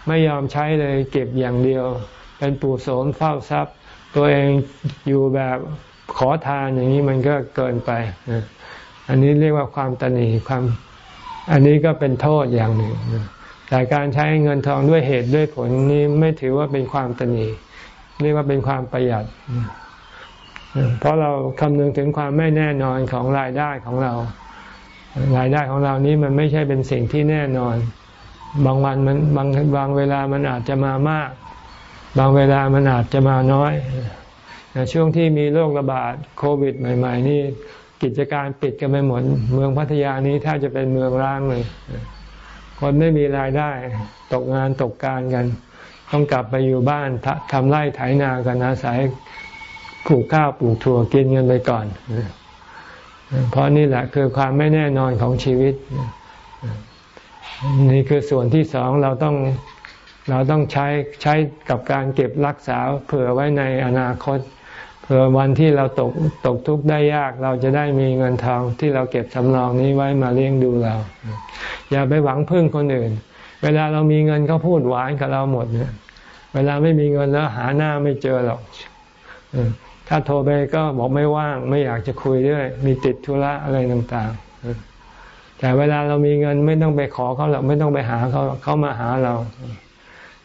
ไม่ยอมใช้เลยเก็บอย่างเดียว เป็นปู่โสนเฝ้าทรัพย์ ตัวเองอยู่แบบขอทานอย่างนี้มันก็เกินไป อันนี้เรียกว่าความตนีความ อันนี้ก็เป็นโทษอย่างหนึ่ง แต่การใช้เงินทองด้วยเหตุด้วยผลนี้ไม่ถือว่าเป็นความตนีเรียกว่าเป็นความประหยัด เพราะเราคำนึงถึงความไม่แน่นอนของรายได้ของเรา รายได้ของเรานี้มันไม่ใช่เป็นสิ่งที่แน่นอน บางวันมันบางบางเวลามันอาจจะมามาก บางเวลามันอาจจะมาน้อยช่วงที่มีโรคระบาดโควิด ใหม่ ๆ นี่กิจการปิดกันไปหมด เมืองพัทยานี้ถ้าจะเป็นเมืองร้างเลย คนไม่มีรายได้ ตกงานตกการกัน ต้องกลับไปอยู่บ้านทำไร่ไถนากันอาศัยปลูกข้าวปลูกถั่วกินกันไปก่อน เพราะนี่แหละคือความไม่แน่นอนของชีวิต นี่คือส่วนที่สองเราต้องเราต้องใช้ใช้กับการเก็บรักษาเผื่อไว้ในอนาคตเผื่อวันที่เราตกตกทุกข์ได้ยาก เราจะได้มีเงินทองที่เราเก็บสำรองนี้ไว้มาเลี้ยงดูเรา อย่าไปหวังพึ่งคนอื่น เวลาเรามีเงินเขาพูดหวานกับเราหมดเนี่ยเวลาไม่มีเงินแล้วหาหน้าไม่เจอหรอก ถ้าโทรไปก็บอกไม่ว่าง ไม่อยากจะคุยด้วย มีติดธุระอะไรต่างๆ แต่เวลาเรามีเงินไม่ต้องไปขอเขาหรอกไม่ต้องไปหาเขาเขามาหาเรา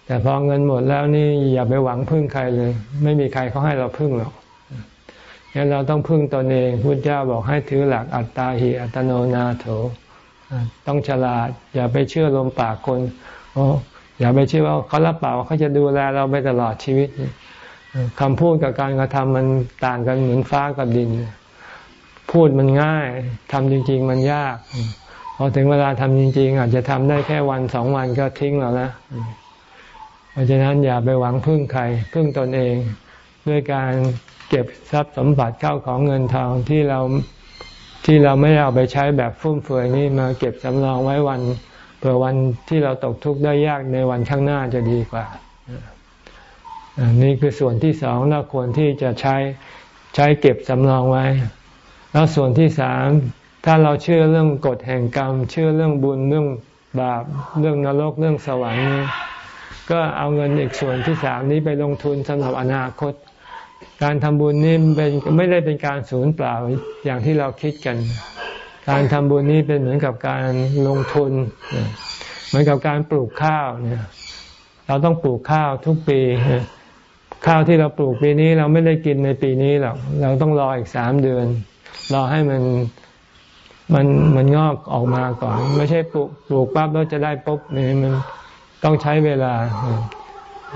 แต่พอเงินหมดแล้วนี่อย่าไปหวังพึ่งใครเลย ไม่มีใครเขาให้เราพึ่งหรอกงั้นเราต้องพึ่งตนเองพุทธเจ้าบอกให้ถือหลักอัตตาหิอัตโนนาโถ ต้องฉลาด อย่าไปเชื่อลมปากคนโอ้อย่าไปเชื่อว่าเขารับปากว่าเขาจะดูแลเราไปตลอดชีวิต คำพูดกับการกระทำมันต่างกันเหมือนฟ้ากับดิน พูดมันง่ายทำจริง ๆ มันยาก พอถึงเวลาทำจริง ๆ อาจจะทำได้แค่วันสองวันก็ทิ้งแล้วนะเพราะฉะนั้นอย่าไปหวังพึ่งใคร พึ่งตนเอง ด้วยการเก็บทรัพย์สมบัติเข้าของเงินทองที่เราที่เราไม่เอาไปใช้แบบฟุ่มเฟือยนี่มาเก็บสำรองไว้วันเผื่อวันที่เราตกทุกข์ได้ยากในวันข้างหน้าจะดีกว่า นี่คือส่วนที่สองเราควรที่จะใช้ใช้เก็บสำรองไว้ แล้วส่วนที่สามถ้าเราเชื่อเรื่องกฎแห่งกรรม เชื่อเรื่องบุญเรื่องบาปเรื่องนรกเรื่องสวรรค์นี้ก็เอาเงินอีกส่วนที่สามนี้ไปลงทุนสำหรับอนาคต การทำบุญนี่เป็นไม่ได้เป็นการสูญเปล่าอย่างที่เราคิดกัน การทำบุญนี้เป็นเหมือนกับการลงทุน เหมือนกับการปลูกข้าวเนี่ยเราต้องปลูกข้าวทุกปี ข้าวที่เราปลูกปีนี้เราไม่ได้กินในปีนี้หรอกเราต้องรออีกสามเดือนรอให้มันมันมันงอกออกมาก่อน ไม่ใช่ปลูกปลูกปั๊บแล้วจะได้ปุ๊บนี่มันต้องใช้เวลา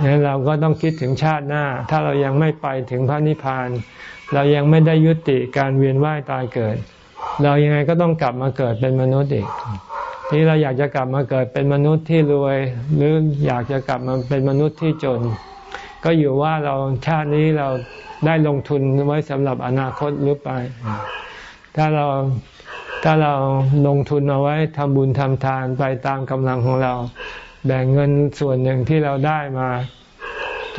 เนี่ยเราก็ต้องคิดถึงชาติหน้า ถ้าเรายังไม่ไปถึงพระนิพพาน เรายังไม่ได้ยุติการเวียนว่ายตายเกิด เรายังไงก็ต้องกลับมาเกิดเป็นมนุษย์อีกที่เราอยากจะกลับมาเกิดเป็นมนุษย์ที่รวย หรืออยากจะกลับมาเป็นมนุษย์ที่จน ก็อยู่ว่าเราชาตินี้เราได้ลงทุนไว้สำหรับอนาคตหรือไป ถ้าเราถ้าเราลงทุนเอาไว้ทำบุญทำทานไปตามกำลังของเรา แบ่งเงินส่วนหนึ่งที่เราได้มา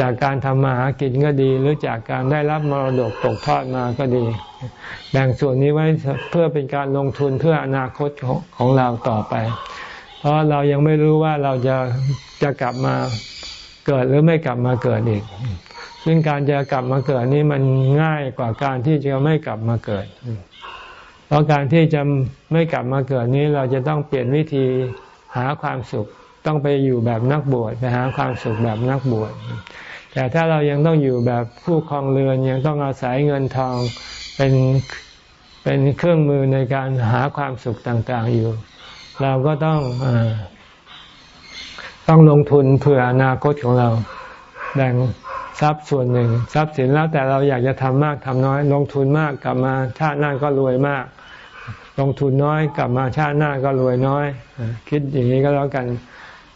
จากการทำมาหากินก็ดี หรือจากการได้รับมรดกตกทอดมาก็ดี แบ่งส่วนนี้ไว้เพื่อเป็นการลงทุนเพื่ออนาคตของเราต่อไป เพราะเรายังไม่รู้ว่าเราจะจะกลับมา เกิดหรือไม่กลับมาเกิดอีก ซึ่งการจะกลับมาเกิดนี้มันง่ายกว่าการที่จะไม่กลับมาเกิด เพราะการที่จะไม่กลับมาเกิดนี้เราจะต้องเปลี่ยนวิธีหาความสุขต้องไปอยู่แบบนักบวชไปหาความสุขแบบนักบวชแต่ถ้าเรายังต้องอยู่แบบผู้ครองเรือนยังต้องอาศัยเงินทองเป็นเป็นเครื่องมือในการหาความสุขต่างๆอยู่ เราก็ต้องอ ต้องลงทุนเผื่ออนาคตของเราแบ่งทรัพย์ส่วนหนึ่ง ทรัพย์สินแล้วแต่เราอยากจะทำมากทำน้อย ลงทุนมากกลับมาชาติหน้าก็รวยมาก ลงทุนน้อยกลับมาชาติหน้าก็รวยน้อย คิดอย่างนี้ก็แล้วกัน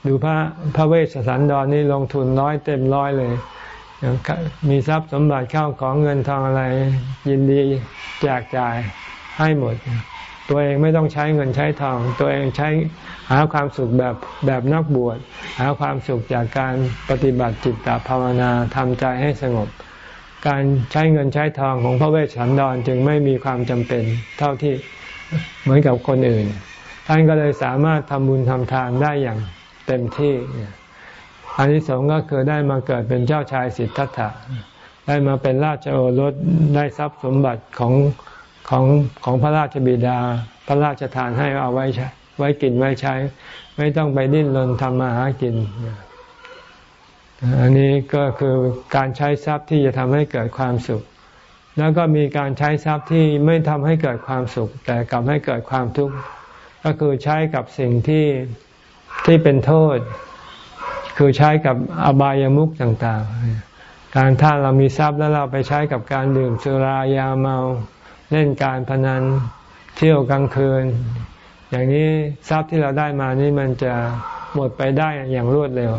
ดูพระพระเวสสันดรนี่ลงทุนน้อยเต็มร้อยเลย มีทรัพย์สมบัติเข้าของเงินทองอะไร ยินดีแจกจ่ายให้หมด ตัวเองไม่ต้องใช้เงินใช้ทอง ตัวเองใช้หาความสุขแบบแบบนักบวชหาความสุขจากการปฏิบัติจิตตภาวนาทำใจให้สงบ การใช้เงินใช้ทองของพระเวสสันดรจึงไม่มีความจำเป็นเท่าที่เหมือนกับคนอื่น ท่านก็เลยสามารถทำบุญทำทานได้อย่างเต็มที่อันที่สองก็คือได้มาเกิดเป็นเจ้าชายสิทธัตถะได้มาเป็นราชโอรสได้ทรัพย์สมบัติของ ของของพระราชบิดา พระราชทานให้เอาไว้ใช้ไว้กินไว้ใช้ ไม่ต้องไปดิ้นรนทำมาหากิน อันนี้ก็คือการใช้ทรัพย์ที่จะทำให้เกิดความสุข แล้วก็มีการใช้ทรัพย์ที่ไม่ทำให้เกิดความสุข แต่กลับให้เกิดความทุกข์ก็คือใช้กับสิ่งที่ที่เป็นโทษ คือใช้กับอบายามุขต่าง ๆ การถ้าเรามีทรัพย์แล้วเราไปใช้กับการดื่มสุรายาเมา เล่นการพนันเที่ยวกลางคืน อย่างนี้ทรัพย์ที่เราได้มานี่มันจะหมดไปได้อย่างรวดเร็ว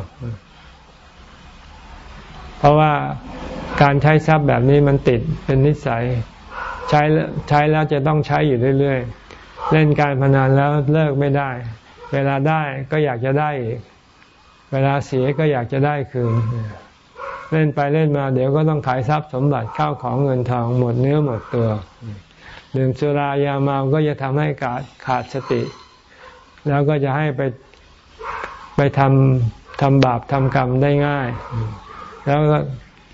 เพราะว่าการใช้ทรัพย์แบบนี้มันติดเป็นนิสัย ใช้ใช้แล้วจะต้องใช้อยู่เรื่อยๆ เล่นการพนันแล้วเลิกไม่ได้ เวลาได้ก็อยากจะได้อีก เวลาเสียก็อยากจะได้คืน เล่นไปเล่นมาเดี๋ยวก็ต้องขายทรัพย์สมบัติเข้าของเงินทองหมดเนื้อหมดตัวดื่มสุรายาเมาก็จะทำให้ขาดขาดสติ แล้วก็จะให้ไปไปทำทำบาปทำกรรมได้ง่าย แล้วก็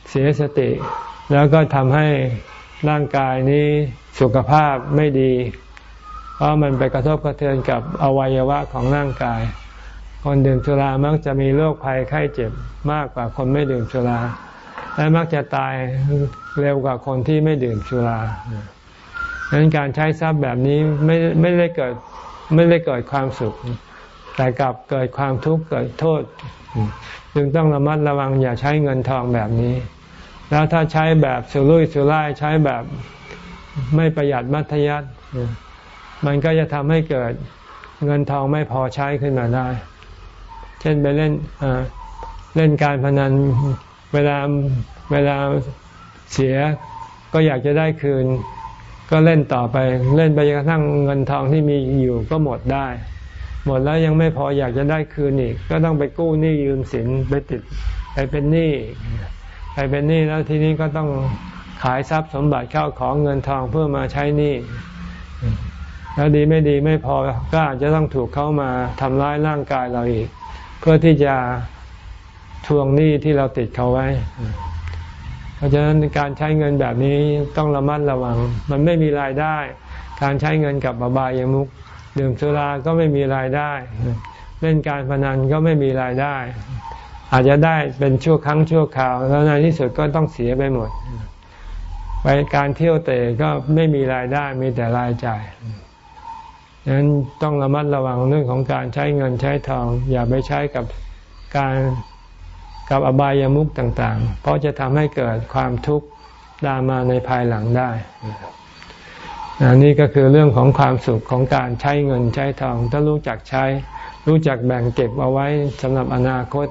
เสียสติ แล้วก็ทำให้ร่างกายนี้สุขภาพไม่ดี เพราะมันไปกระทบกระเทือนกับอวัยวะของร่างกาย คนดื่มสุรามักจะมีโรคภัยไข้เจ็บมากกว่าคนไม่ดื่มสุรา และมักจะตายเร็วกว่าคนที่ไม่ดื่มสุราดังนั้นการใช้ทรัพย์แบบนี้ไม่ไม่ได้เกิดไม่ได้เกิดความสุข แต่กลับเกิดความทุกข์เกิดโทษ จึงต้องระมัดระวังอย่าใช้เงินทองแบบนี้ แล้วถ้าใช้แบบสุรุ่ยสุร่ายใช้แบบไม่ประหยัดมัธยัติมันก็จะทำให้เกิดเงินทองไม่พอใช้ขึ้นมาได้ เช่นไปเล่นเล่นการพนันเวลาเวลาเสียก็อยากจะได้คืน ก็เล่นต่อไปเล่นไปจนกระทั่งเงินทองที่มีอยู่ก็หมดได้ หมดแล้วยังไม่พออยากจะได้คืนอีก ก็ต้องไปกู้หนี้ยืมสินไปติดไปเป็นหนี้ไปเป็นหนี้แล้วทีนี้ก็ต้องขายทรัพย์สมบัติเข้าของเงินทองเพื่อมาใช้หนี้แล้วดีไม่ดีไม่พอก็อาจจะต้องถูกเข้ามาทำร้ายร่างกายเราอีก เพื่อที่จะทวงหนี้ที่เราติดเขาไว้ เพราะฉะนั้นการใช้เงินแบบนี้ต้องระมัดระวัง มันไม่มีรายได้ การใช้เงินกับบบายามุกดื่มสุราก็ไม่มีรายได้ เล่นการพนันก็ไม่มีรายได้ อาจจะได้เป็นชั่วครั้งชั่วคราว แล้วในที่สุดก็ต้องเสียไปหมด ไปการเที่ยวเตะก็ไม่มีรายได้มีแต่รายจ่าย ดังนั้นต้องระมัดระวังเรื่องของการใช้เงินใช้ทอง อย่าไปใช้กับการกับอบายามุขต่างๆ เพราะจะทำให้เกิดความทุกข์ตามมาในภายหลังได้นนี่ก็คือเรื่องของความสุขของการใช้เงินใช้ทอง ถ้ารู้จักใช้ รู้จักแบ่งเก็บเอาไว้สำหรับอนาคต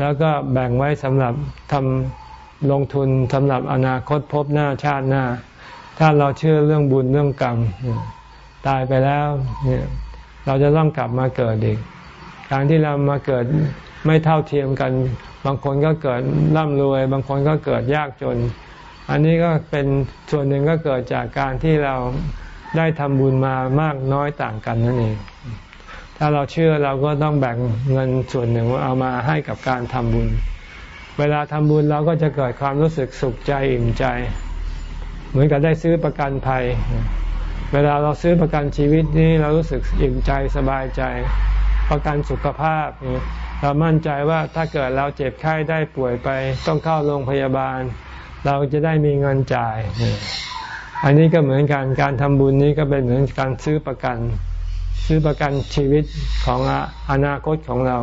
แล้วก็แบ่งไว้สำหรับทำลงทุนสำหรับอนาคตพบหน้าชาติหน้า ถ้าเราเชื่อเรื่องบุญเรื่องกรรม ตายไปแล้วเนี่ยเราจะต้องกลับมาเกิดอีก การที่เรามาเกิดไม่เท่าเทียมกัน บางคนก็เกิดร่ำรวย บางคนก็เกิดยากจน อันนี้ก็เป็นส่วนหนึ่งก็เกิดจากการที่เราได้ทำบุญมามากน้อยต่างกันนั่นเอง ถ้าเราเชื่อเราก็ต้องแบ่งเงินส่วนหนึ่งเอามาให้กับการทำบุญ เวลาทำบุญเราก็จะเกิดความรู้สึกสุขใจอิ่มใจ เหมือนกับได้ซื้อประกันภัย เวลาเราซื้อประกันชีวิตนี้เรารู้สึกอิ่มใจสบายใจ ประกันสุขภาพ เรามั่นใจว่าถ้าเกิดเราเจ็บไข้ได้ป่วยไป ต้องเข้าโรงพยาบาล เราจะได้มีเงินจ่าย อันนี้ก็เหมือนกันการทำบุญนี้ก็เป็นเหมือนการซื้อประกัน ซื้อประกันชีวิตของอนาคตของเรา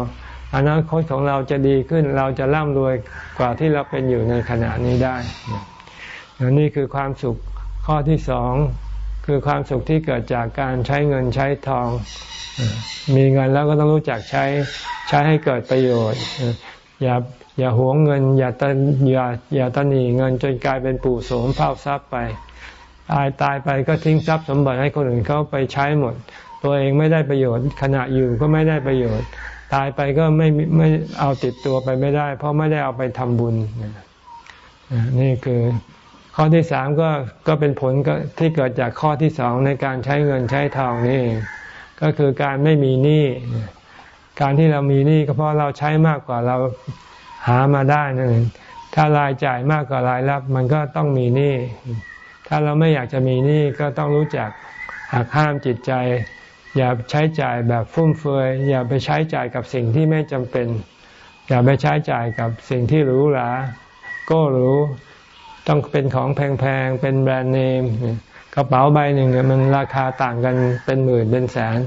อนาคตของเราจะดีขึ้นเราจะร่ำรวยกว่าที่เราเป็นอยู่ในขณะนี้ได้นี่คือความสุขข้อที่สอง คือความสุขที่เกิดจากการใช้เงินใช้ทอง มีเงินแล้วก็ต้องรู้จักใช้ใช้ให้เกิดประโยชน์ อย่าอย่าหวงเงิน อย่าตันอย่าอย่าตันหนีเงินจนกลายเป็นปู่โสมเผ่าทรัพย์ไปตายตายไปก็ทิ้งทรัพย์สมบัติให้คนอื่นเขาไปใช้หมด ตัวเองไม่ได้ประโยชน์ ขณะอยู่ก็ไม่ได้ประโยชน์ ตายไปก็ไม่ไม่เอาติดตัวไปไม่ได้ เพราะไม่ได้เอาไปทำบุญนี่คือ ข้อที่สามก็ก็เป็นผลก็ที่เกิดจากข้อที่สองในการใช้เงินใช้ทองนี่ก็คือการไม่มีหนี้การที่เรามีหนี้ก็เพราะเราใช้มากกว่าเราหามาได้นั่นเองถ้ารายจ่ายมากกว่ารายรับ มันก็ต้องมีหนี้ถ้าเราไม่อยากจะมีหนี้ก็ต้องรู้จักหักห้ามจิตใจ อย่าใช้จ่ายแบบฟุ่มเฟือยอย่าไปใช้จ่ายกับสิ่งที่ไม่จำเป็น อย่าไปใช้จ่ายกับสิ่งที่หรูหราก็รู้ ต้องเป็นของแพงๆ เป็นแบรนด์เนมกระเป๋าใบหนึ่งเนี่ยมันราคาต่างกันเป็นหมื่นเป็นแสน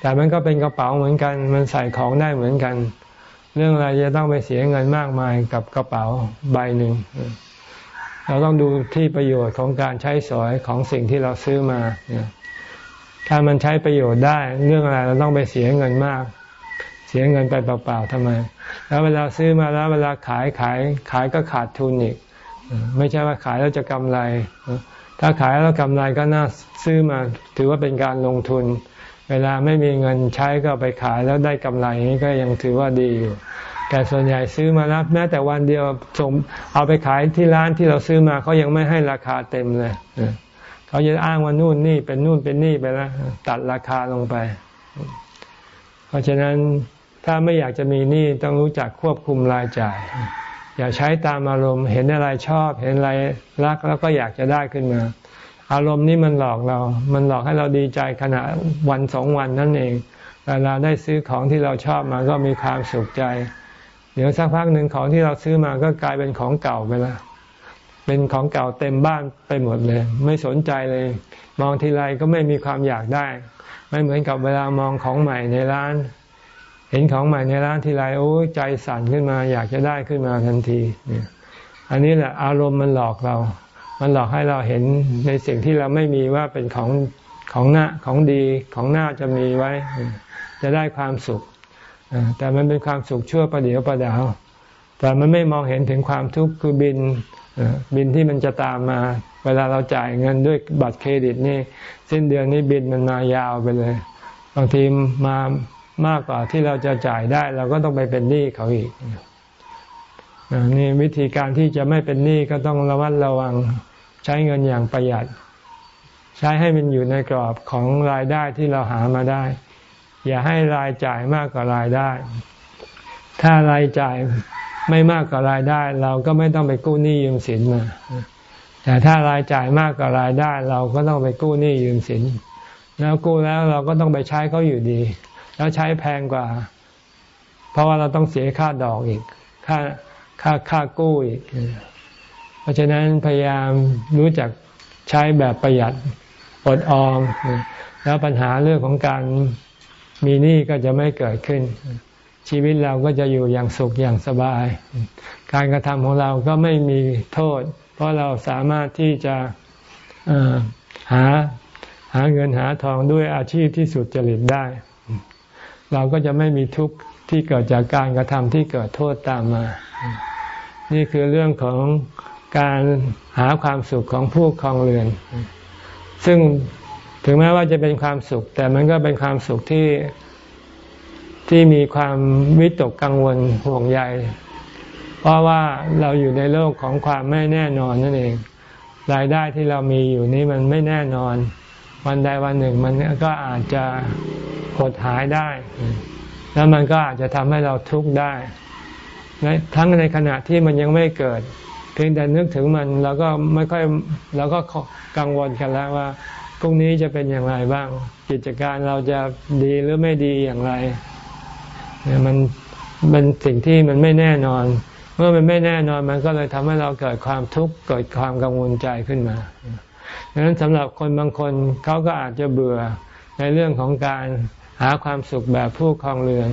แต่มันก็เป็นกระเป๋าเหมือนกัน มันใส่ของได้เหมือนกัน เรื่องอะไรจะต้องไปเสียเงินมากมายกับกระเป๋าใบหนึ่งเราต้องดูที่ประโยชน์ของการใช้สอยของสิ่งที่เราซื้อมาถ้ามันใช้ประโยชน์ได้ เรื่องอะไรเราต้องไปเสียเงินมาก เสียเงินไปเปล่าๆทำไม แล้วเวลาซื้อมาแล้วเวลาขายขายขายก็ขาดทุนอีก ไม่ใช่ว่าขายแล้วจะกำไร ถ้าขายแล้วกำไรก็น่าซื้อมา ถือว่าเป็นการลงทุน เวลาไม่มีเงินใช้ก็ไปขายแล้วได้กำไรนี้ก็ยังถือว่าดีอยู่แต่ส่วนใหญ่ซื้อมาแล้วแม้แต่วันเดียวส่งเอาไปขายที่ร้านที่เราซื้อมาเขายังไม่ให้ราคาเต็มเลยเขาจะอ้างว่านู่นนี่เป็นนู่นเป็นนี่ไปแล้วตัดราคาลงไป เพราะฉะนั้นถ้าไม่อยากจะมีหนี้ต้องรู้จักควบคุมรายจ่าย อย่าใช้ตามอารมณ์ เห็นอะไรชอบ เห็นอะไรรักแล้วก็อยากจะได้ขึ้นมา อารมณ์นี้มันหลอกเรา มันหลอกให้เราดีใจขณะวันสองวันนั่นเองเวลาได้ซื้อของที่เราชอบมาก็มีความสุขใจ เดี๋ยวสักพักหนึ่งของที่เราซื้อมาก็กลายเป็นของเก่าไปแล้วเป็นของเก่าเต็มบ้านไปหมดเลย ไม่สนใจเลย มองทีไรก็ไม่มีความอยากได้ ไม่เหมือนกับเวลามองของใหม่ในร้าน เห็นของใหม่ในร้านทีไรโอ้ใจสั่นขึ้นมา อยากจะได้ขึ้นมาทันทีเนี่ยอันนี้แหละอารมณ์มันหลอกเรา มันหลอกให้เราเห็นในสิ่งที่เราไม่มีว่าเป็นของของหน้าของดีของหน้าจะมีไว้ จะได้ความสุข แต่มันเป็นความสุขชั่วประเดียวประดาว แต่มันไม่มองเห็นถึงความทุกข์คือบินบินที่มันจะตามมา เวลาเราจ่ายเงินด้วยบัตรเครดิตนี่สิ้นเดือนนี้บินมันมายาวไปเลย บางทีมา มากกว่าที่เราจะจ่ายได้ เราก็ต้องไปเป็นหนี้เขาอีกนี่วิธีการที่จะไม่เป็นหนี้ก็ต้องระวัดระวังใช้เงินอย่างประหยัด ใช้ให้มันอยู่ในกรอบของรายได้ที่เราหามาได้ อย่าให้รายจ่ายมากกว่ารายได้ ถ้ารายจ่ายไม่มากกว่ารายได้ เราก็ไม่ต้องไปกู้หนี้ยืมสินมาแต่ถ้ารายจ่ายมากกว่ารายได้ เราก็ต้องไปกู้หนี้ยืมสิน แล้วกู้แล้วเราก็ต้องไปใช้เขาอยู่ดี แล้วใช้แพงกว่า เพราะว่าเราต้องเสียค่าดอกอีก ค่าค่าค่ากู้อีก เพราะฉะนั้นพยายามรู้จักใช้แบบประหยัดอดออม แล้วปัญหาเรื่องของการมีหนี้ก็จะไม่เกิดขึ้น ชีวิตเราก็จะอยู่อย่างสุขอย่างสบาย การกระทำของเราก็ไม่มีโทษ เพราะเราสามารถที่จะหาหาเงินหาทองด้วยอาชีพที่สุดจริตได้ เราก็จะไม่มีทุกข์ที่เกิดจากการกระทำที่เกิดโทษตามมา นี่คือเรื่องของการหาความสุขของผู้ครองเรือน ซึ่งถึงแม้ว่าจะเป็นความสุข แต่มันก็เป็นความสุขที่ที่มีความวิตกกังวลห่วงใย เพราะว่าเราอยู่ในโลกของความไม่แน่นอนนั่นเอง รายได้ที่เรามีอยู่นี้มันไม่แน่นอน วันใดวันหนึ่งมันก็อาจจะ หดหายได้ แล้วมันก็อาจจะทำให้เราทุกข์ได้ ทั้งในขณะที่มันยังไม่เกิด เพียงแต่นึกถึงมันเราก็ไม่ค่อยเราก็กังวลกันแล้วว่าพรุ่งนี้จะเป็นอย่างไรบ้าง กิจการเราจะดีหรือไม่ดีอย่างไรเนี่ยมันเป็นสิ่งที่มันไม่แน่นอน เมื่อมันไม่แน่นอนมันก็เลยทำให้เราเกิดความทุกข์เกิดความกังวลใจขึ้นมาดังนั้นสำหรับคนบางคนเขาก็อาจจะเบื่อในเรื่องของการ หาความสุขแบบผู้ครองเรือน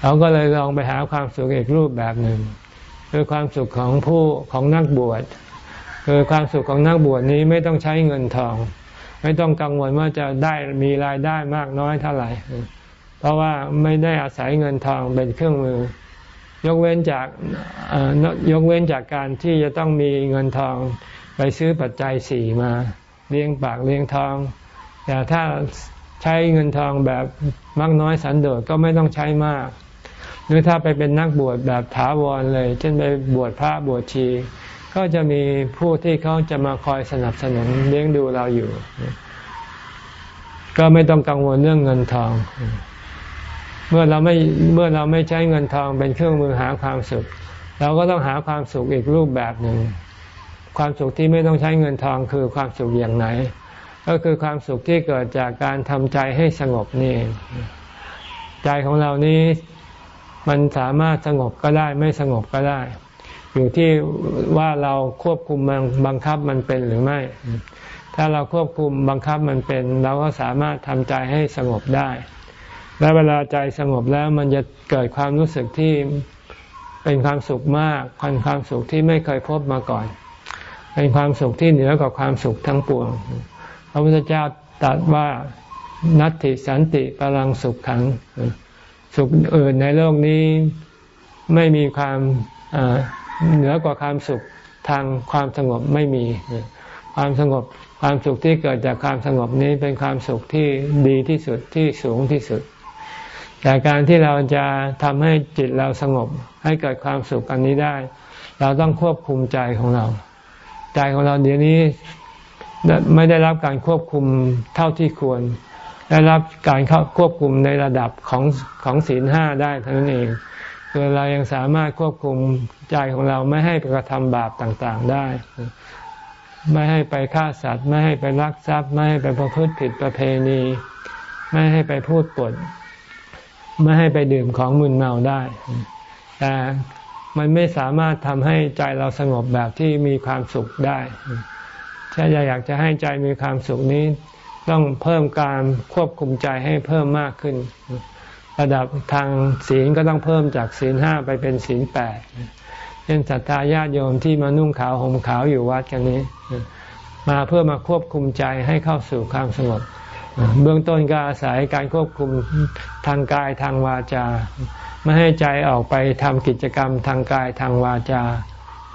เขาก็เลยลองไปหาความสุขอีกรูปแบบหนึ่ง คือความสุขของผู้ของนักบวชคือความสุขของนักบวชนี้ไม่ต้องใช้เงินทอง ไม่ต้องกังวลว่าจะได้มีรายได้มากน้อยเท่าไหร่ เพราะว่าไม่ได้อาศัยเงินทองเป็นเครื่องมือ ยกเว้นจากยกเว้นจากการที่จะต้องมีเงินทองไปซื้อปัจจัยสี่มา เลี้ยงปากเลี้ยงทองแต่ถ้า ใช้เงินทองแบบมากน้อยสันโดษก็ไม่ต้องใช้มาก หรือถ้าไปเป็นนักบวชแบบถาวรเลย เช่นไปบวชพระบวชชี ก็จะมีผู้ที่เขาจะมาคอยสนับสนุนเลี้ยงดูเราอยู่ ก็ไม่ต้องกังวลเรื่องเงินทอง เมื่อเราไม่เมื่อเราไม่ใช้เงินทองเป็นเครื่องมือหาความสุข เราก็ต้องหาความสุขอีกรูปแบบหนึ่งความสุขที่ไม่ต้องใช้เงินทองคือความสุขอย่างไหน ก็คือความสุขที่เกิดจากการทำใจให้สงบนี่ใจของเรานี้มันสามารถสงบก็ได้ ไม่สงบก็ได้ อยู่ที่ว่าเราควบคุมมันบังคับมันเป็นหรือไม่ ถ้าเราควบคุมบังคับมันเป็น เราก็สามารถทำใจให้สงบได้ และเวลาใจสงบแล้วมันจะเกิดความรู้สึกที่เป็นความสุขมากเป็นความสุขที่ไม่เคยพบมาก่อน เป็นความสุขที่เหนือกว่าความสุขทั้งปวง พระพุทธเจ้าตรัสว่านัตติสันติพลังสุขขัง สุขอื่นในโลกนี้ไม่มีความเหนือกว่าความสุขทางความสงบไม่มี ความสงบความสุขที่เกิดจากความสงบนี้เป็นความสุขที่ดีที่สุดที่สูงที่สุด แต่การที่เราจะทำให้จิตเราสงบ ให้เกิดความสุขอันนี้ได้ เราต้องควบคุมใจของเรา ใจของเราเดี๋ยวนี้ ไม่ได้รับการควบคุมเท่าที่ควร ได้รับการควบคุมในระดับของของศีลห้าได้เท่านั้นเองคือเรายังสามารถควบคุมใจของเราไม่ให้ไปกระทำบาปต่างๆได้ ไม่ให้ไปฆ่าสัตว์ ไม่ให้ไปลักทรัพย์ ไม่ให้ไปประพฤติผิดประเพณี ไม่ให้ไปพูดปด ไม่ให้ไปดื่มของมึนเมาได้ แต่มันไม่สามารถทำให้ใจเราสงบแบบที่มีความสุขได้ ถ้าอยากจะให้ใจมีความสุขนี้ ต้องเพิ่มการควบคุมใจให้เพิ่มมากขึ้น ระดับทางศีลก็ต้องเพิ่มจากศีลห้าไปเป็นศีลแปดเช่นศรัทธาญาติโยมที่มานุ่งขาวห่มขาวอยู่วัดกันนี้ มาเพื่อมาควบคุมใจให้เข้าสู่ความสงบเบื้องต้นก็อาศัยการควบคุมทางกายทางวาจา ไม่ให้ใจออกไปทำกิจกรรมทางกายทางวาจา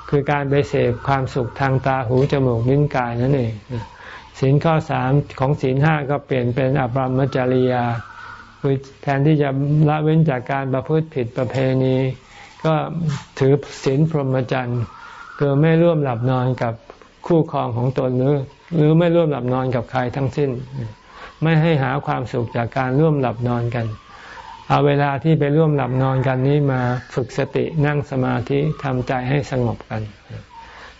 คือการไปเสพความสุขทางตาหูจมูกลิ้นกายนั่นเองศีลข้อสามของศีลห้าก็เปลี่ยนเป็นอบรมจริยาคือแทนที่จะละเว้นจากการประพฤติผิดประเพณี ก็ถือศีลพรหมจรรย์คือไม่ร่วมหลับนอนกับคู่ครองของตนหรือหรือไม่ร่วมหลับนอนกับใครทั้งสิ้น ไม่ให้หาความสุขจากการร่วมหลับนอนกัน เอาเวลาที่ไปร่วมหลับนอนกันนี้มาฝึกสตินั่งสมาธิทำใจให้สงบกัน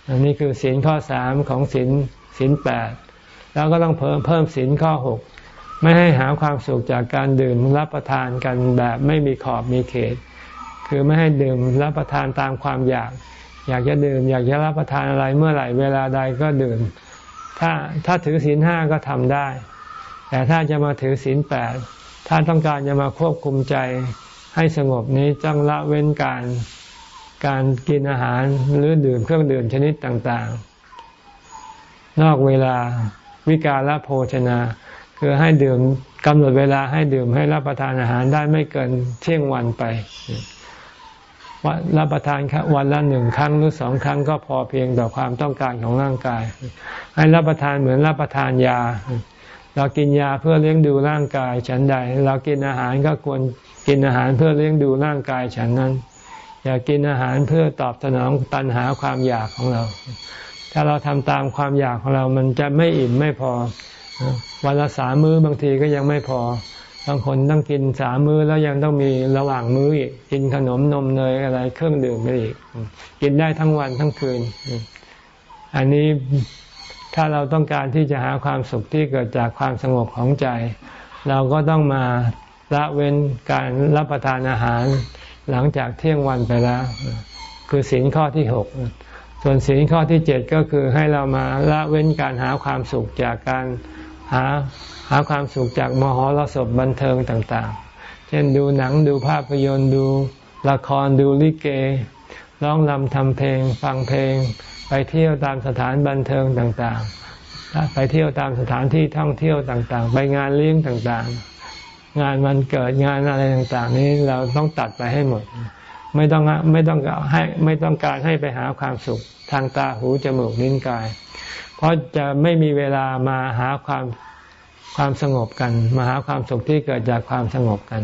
อันนี้คือศีลข้อสามของศีลศีลแปดแล้วก็ต้องเพิ่มเพิ่มศีลข้อหกไม่ให้หาความสุขจากการดื่มรับประทานกันแบบไม่มีขอบมีเขต คือไม่ให้ดื่มรับประทานตามความอยาก อยากจะดื่ม อยากจะรับประทานอะไรเมื่อไหร่เวลาใดก็ดื่ม ถ้าถ้าถือศีลห้าก็ทำได้ แต่ถ้าจะมาถือศีลแปด ถ้าต้องการจะมาควบคุมใจให้สงบนี้ต้องละเว้นการการกินอาหารหรือดื่มเครื่องดื่มชนิดต่างๆ นอกเวลาวิกาลโภชนา คือให้ดื่มกำหนดเวลาให้ดื่มให้รับประทานอาหารได้ไม่เกินเที่ยงวันไปวันรับประทานวันละหนึ่งครั้งหรือสองครั้งก็พอเพียงต่อความต้องการของร่างกาย ให้รับประทานเหมือนรับประทานยา เรากินยาเพื่อเลี้ยงดูร่างกายฉันใด เรากินอาหารก็ควรกินอาหารเพื่อเลี้ยงดูร่างกายฉันนั้น อย่ากินอาหารเพื่อตอบสนองตัณหาความอยากของเรา ถ้าเราทำตามความอยากของเรา มันจะไม่อิ่มไม่พอ วันละสามมื้อบางทีก็ยังไม่พอ บางคนต้องกินสามมื้อแล้วยังต้องมีระหว่างมื้ออีก กินขนมนมเนยอะไรเครื่องดื่มไปอีก กินได้ทั้งวันทั้งคืน อันนี้ ถ้าเราต้องการที่จะหาความสุขที่เกิดจากความสงบของใจ เราก็ต้องมาละเว้นการรับประทานอาหาร หลังจากเที่ยงวันไปแล้ว คือศีลข้อที่หกส่วนศีลข้อที่เจ็ดก็คือให้เรามาละเว้นการหาความสุขจากการหาหาความสุขจากมหรสพบันเทิงต่างๆ เช่นดูหนังดูภาพยนตร์ดูละครดูลิเก ร้องรำทำเพลง ฟังเพลง ไปเที่ยวตามสถานบันเทิงต่างๆ ไปเที่ยวตามสถานที่ท่องเที่ยวต่างๆ ไปงานเลี้ยงต่างๆ งานวันเกิดงานอะไรต่างๆ นี้เราต้องตัดไปให้หมด ไม่ต้องไม่ต้องให้ไม่ต้องการให้ไปหาความสุขทางตาหูจมูกลิ้นกาย เพราะจะไม่มีเวลามาหาความความสงบกัน มาหาความสุขที่เกิดจากความสงบกัน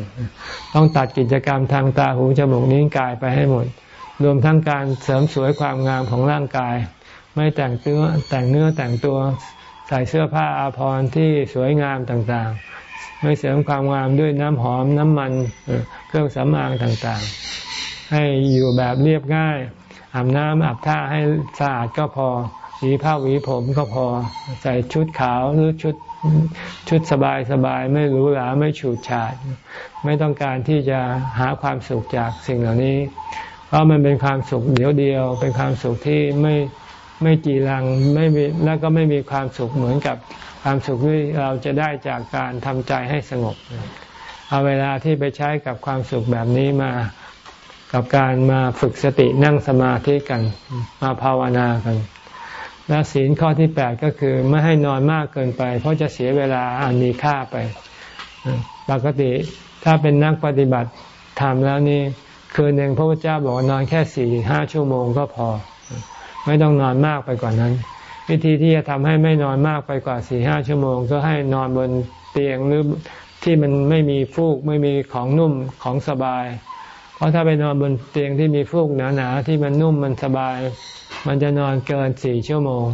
ต้องตัดกิจกรรมทางตาหูจมูกนิ้วกายไปให้หมด รวมทั้งการเสริมสวยความงามของร่างกาย ไม่แต่งตัวแต่งเนื้อแต่งตัวใส่เสื้อผ้าอาภรณ์ที่สวยงามต่างๆ ไม่เสริมความงามด้วยน้ำหอมน้ำมันเครื่องสำอางต่างๆ ให้อยู่แบบเรียบง่ายอาบน้ำอาบท่าให้สะอาดก็พอหวีผ้าหวีผมก็พอใส่ชุดขาวหรือชุดชุดสบายสบายไม่หรูหราไม่ฉูดฉาด ไม่ต้องการที่จะหาความสุขจากสิ่งเหล่านี้ เพราะมันเป็นความสุขเดียวเดียว เป็นความสุขที่ไม่ไม่จีรังไม่มีแล้วก็ไม่มีความสุขเหมือนกับความสุขที่เราจะได้จากการทำใจให้สงบ เอาเวลาที่ไปใช้กับความสุขแบบนี้มากับการมาฝึกสตินั่งสมาธิกัน มาภาวนากัน และศีลข้อที่แปดก็คือไม่ให้นอนมากเกินไป เพราะจะเสียเวลาอันมีค่าไป ปกติถ้าเป็นนักปฏิบัติทำแล้วนี่ คืนหนึ่งพระพุทธเจ้าบอกว่านอนแค่สี่ห้าชั่วโมงก็พอ ไม่ต้องนอนมากไปกว่านั้น วิธีที่จะทำให้ไม่นอนมากไปกว่าสี่ห้าชั่วโมง ก็ให้นอนบนเตียงหรือที่มันไม่มีฟูกไม่มีของนุ่มของสบาย เพราะถ้าไปนอนบนเตียงที่มีฟูกหนาๆที่มันนุ่มมันสบาย มันจะนอนเกินสี่ชั่วโมง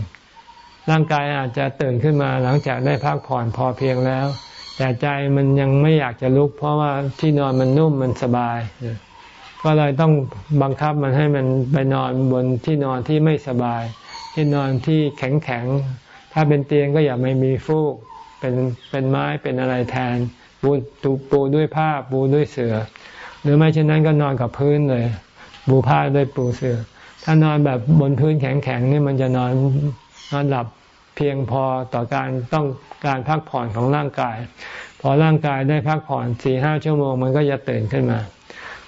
ร่างกายอาจจะตื่นขึ้นมาหลังจากได้พักผ่อนพอเพียงแล้ว แต่ใจมันยังไม่อยากจะลุก เพราะว่าที่นอนมันนุ่มมันสบาย ก็เลยต้องบังคับมันให้มันไปนอนบนที่นอนที่ไม่สบาย ที่นอนที่แข็งแข็งถ้าเป็นเตียงก็อย่าไม่มีฟูก เป็นเป็นไม้เป็นอะไรแทนปูตูปูด้วยผ้าปูด้วยเสือ่อหรือไม่เช่นนั้นก็นอนกับพื้นเลยปูผ้าด้วยปูเสือ่อถ้านอนแบบบนพื้นแข็งๆนี่มันจะนอนนอนหลับเพียงพอต่อการต้องการพักผ่อนของร่างกาย พอร่างกายได้พักผ่อนสี่ห้าชั่วโมงมันก็จะตื่นขึ้นมา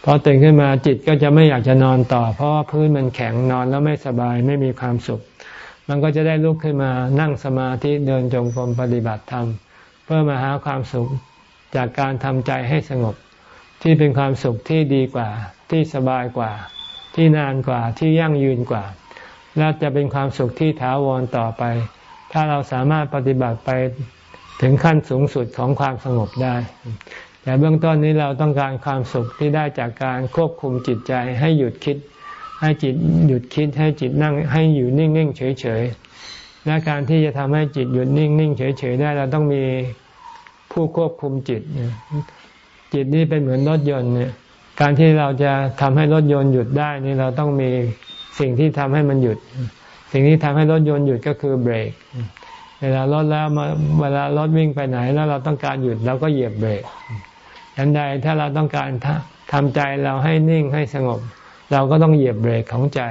พอตื่นขึ้นมาจิตก็จะไม่อยากจะนอนต่อ เพราะว่าพื้นมันแข็งนอนแล้วไม่สบายไม่มีความสุข มันก็จะได้ลุกขึ้นมานั่งสมาธิเดินจงกรมปฏิบัติธรรม เพื่อมาหาความสุขจากการทำใจให้สงบ ที่เป็นความสุขที่ดีกว่า ที่สบายกว่า ที่นานกว่าที่ยั่งยืนกว่า และจะเป็นความสุขที่ถาวรต่อไป ถ้าเราสามารถปฏิบัติไปถึงขั้นสูงสุดของความสงบได้ แต่เบื้องต้นนี้เราต้องการความสุขที่ได้จากการควบคุมจิตใจให้หยุดคิด ให้จิตหยุดคิดให้จิตนั่งให้อยู่นิ่งๆเฉยๆและการที่จะทำให้จิตหยุดนิ่งๆเฉยๆได้เราต้องมีผู้ควบคุมจิต จิตนี้เป็นเหมือนรถยนต์เนี่ยการที่เราจะทำให้รถยนต์หยุดได้นี่เราต้องมีสิ่งที่ทำให้มันหยุด สิ่งที่ทำให้รถยนต์หยุดก็คือเบรกเวลารถแล้วมาเวลารถวิ่งไปไหนแล้วเราต้องการหยุดเราก็เหยียบเบรก ยันใดถ้าเราต้องการทำใจเราให้นิ่งให้สงบ เราก็ต้องเหยียบเบรกของใจ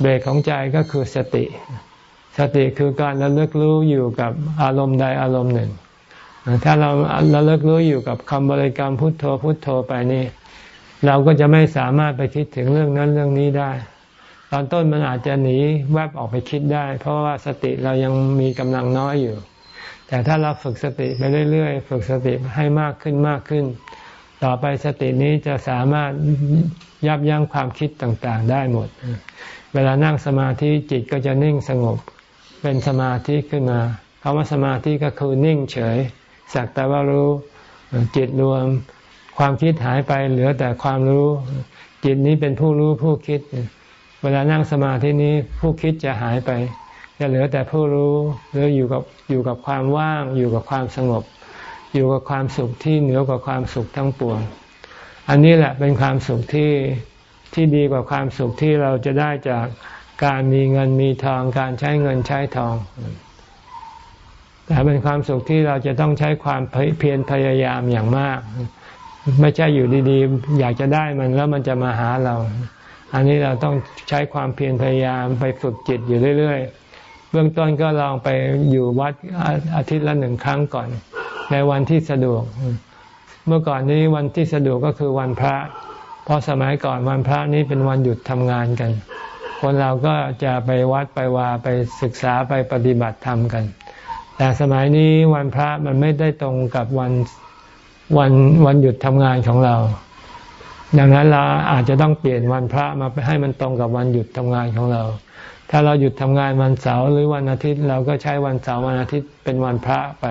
เบรกของใจก็คือสติ สติคือการระลึกรู้อยู่กับอารมณ์ใดอารมณ์หนึ่ง ถ้าเราระลึกรู้อยู่กับคำบริกรรมพุทโธพุทโธไปนี่ เราก็จะไม่สามารถไปคิดถึงเรื่องนั้นเรื่องนี้ได้ตอนต้นมันอาจจะหนีแวบออกไปคิดได้ เพราะว่าสติเรายังมีกำลังน้อยอยู่ แต่ถ้าเราฝึกสติไปเรื่อยๆ ฝึกสติให้มากขึ้นมากขึ้น ต่อไปสตินี้จะสามารถยับยั้งความคิดต่างๆ ได้หมด เวลานั่งสมาธิจิตก็จะนิ่งสงบ เป็นสมาธิขึ้นมาคำว่าสมาธิก็คือนิ่งเฉย สักแต่ว่ารู้จิตรวม ความคิดหายไปเหลือแต่ความรู้ จิตนี้เป็นผู้รู้ผู้คิด เวลานั่งสมาธินี้ผู้คิดจะหายไป จะเหลือแต่ผู้รู้หรืออยู่กับอยู่กับความว่าง อยู่กับความสงบ อยู่กับความสุขที่เหนือกว่าความสุขทั้งปวง อันนี้แหละเป็นความสุขที่ที่ดีกว่าความสุขที่เราจะได้จากการมีเงินมีทอง การใช้เงินใช้ทองแต่เป็นความสุขที่เราจะต้องใช้ความเพียรพยายามอย่างมาก ไม่ใช่อยู่ดีๆ อยากจะได้มันแล้วมันจะมาหาเรา อันนี้เราต้องใช้ความเพียรพยายามไปฝึกจิตอยู่เรื่อย ๆ เบื้องต้นก็ลองไปอยู่วัดอาทิตย์ละหนึ่งครั้งก่อน ในวันที่สะดวก เมื่อก่อนนี้วันที่สะดวกก็คือวันพระ เพราะสมัยก่อนวันพระนี้เป็นวันหยุดทำงานกัน คนเราก็จะไปวัดไปวาไปศึกษาไปปฏิบัติธรรมกัน แต่สมัยนี้วันพระมันไม่ได้ตรงกับวันวันวันหยุดทำงานของเรา ดังนั้นเราอาจจะต้องเปลี่ยนวันพระมาให้มันตรงกับวันหยุดทำงานของเรา ถ้าเราหยุดทำงานวันเสาร์หรือวันอาทิตย์ เราก็ใช้วันเสาร์วันอาทิตย์เป็นวันพระไป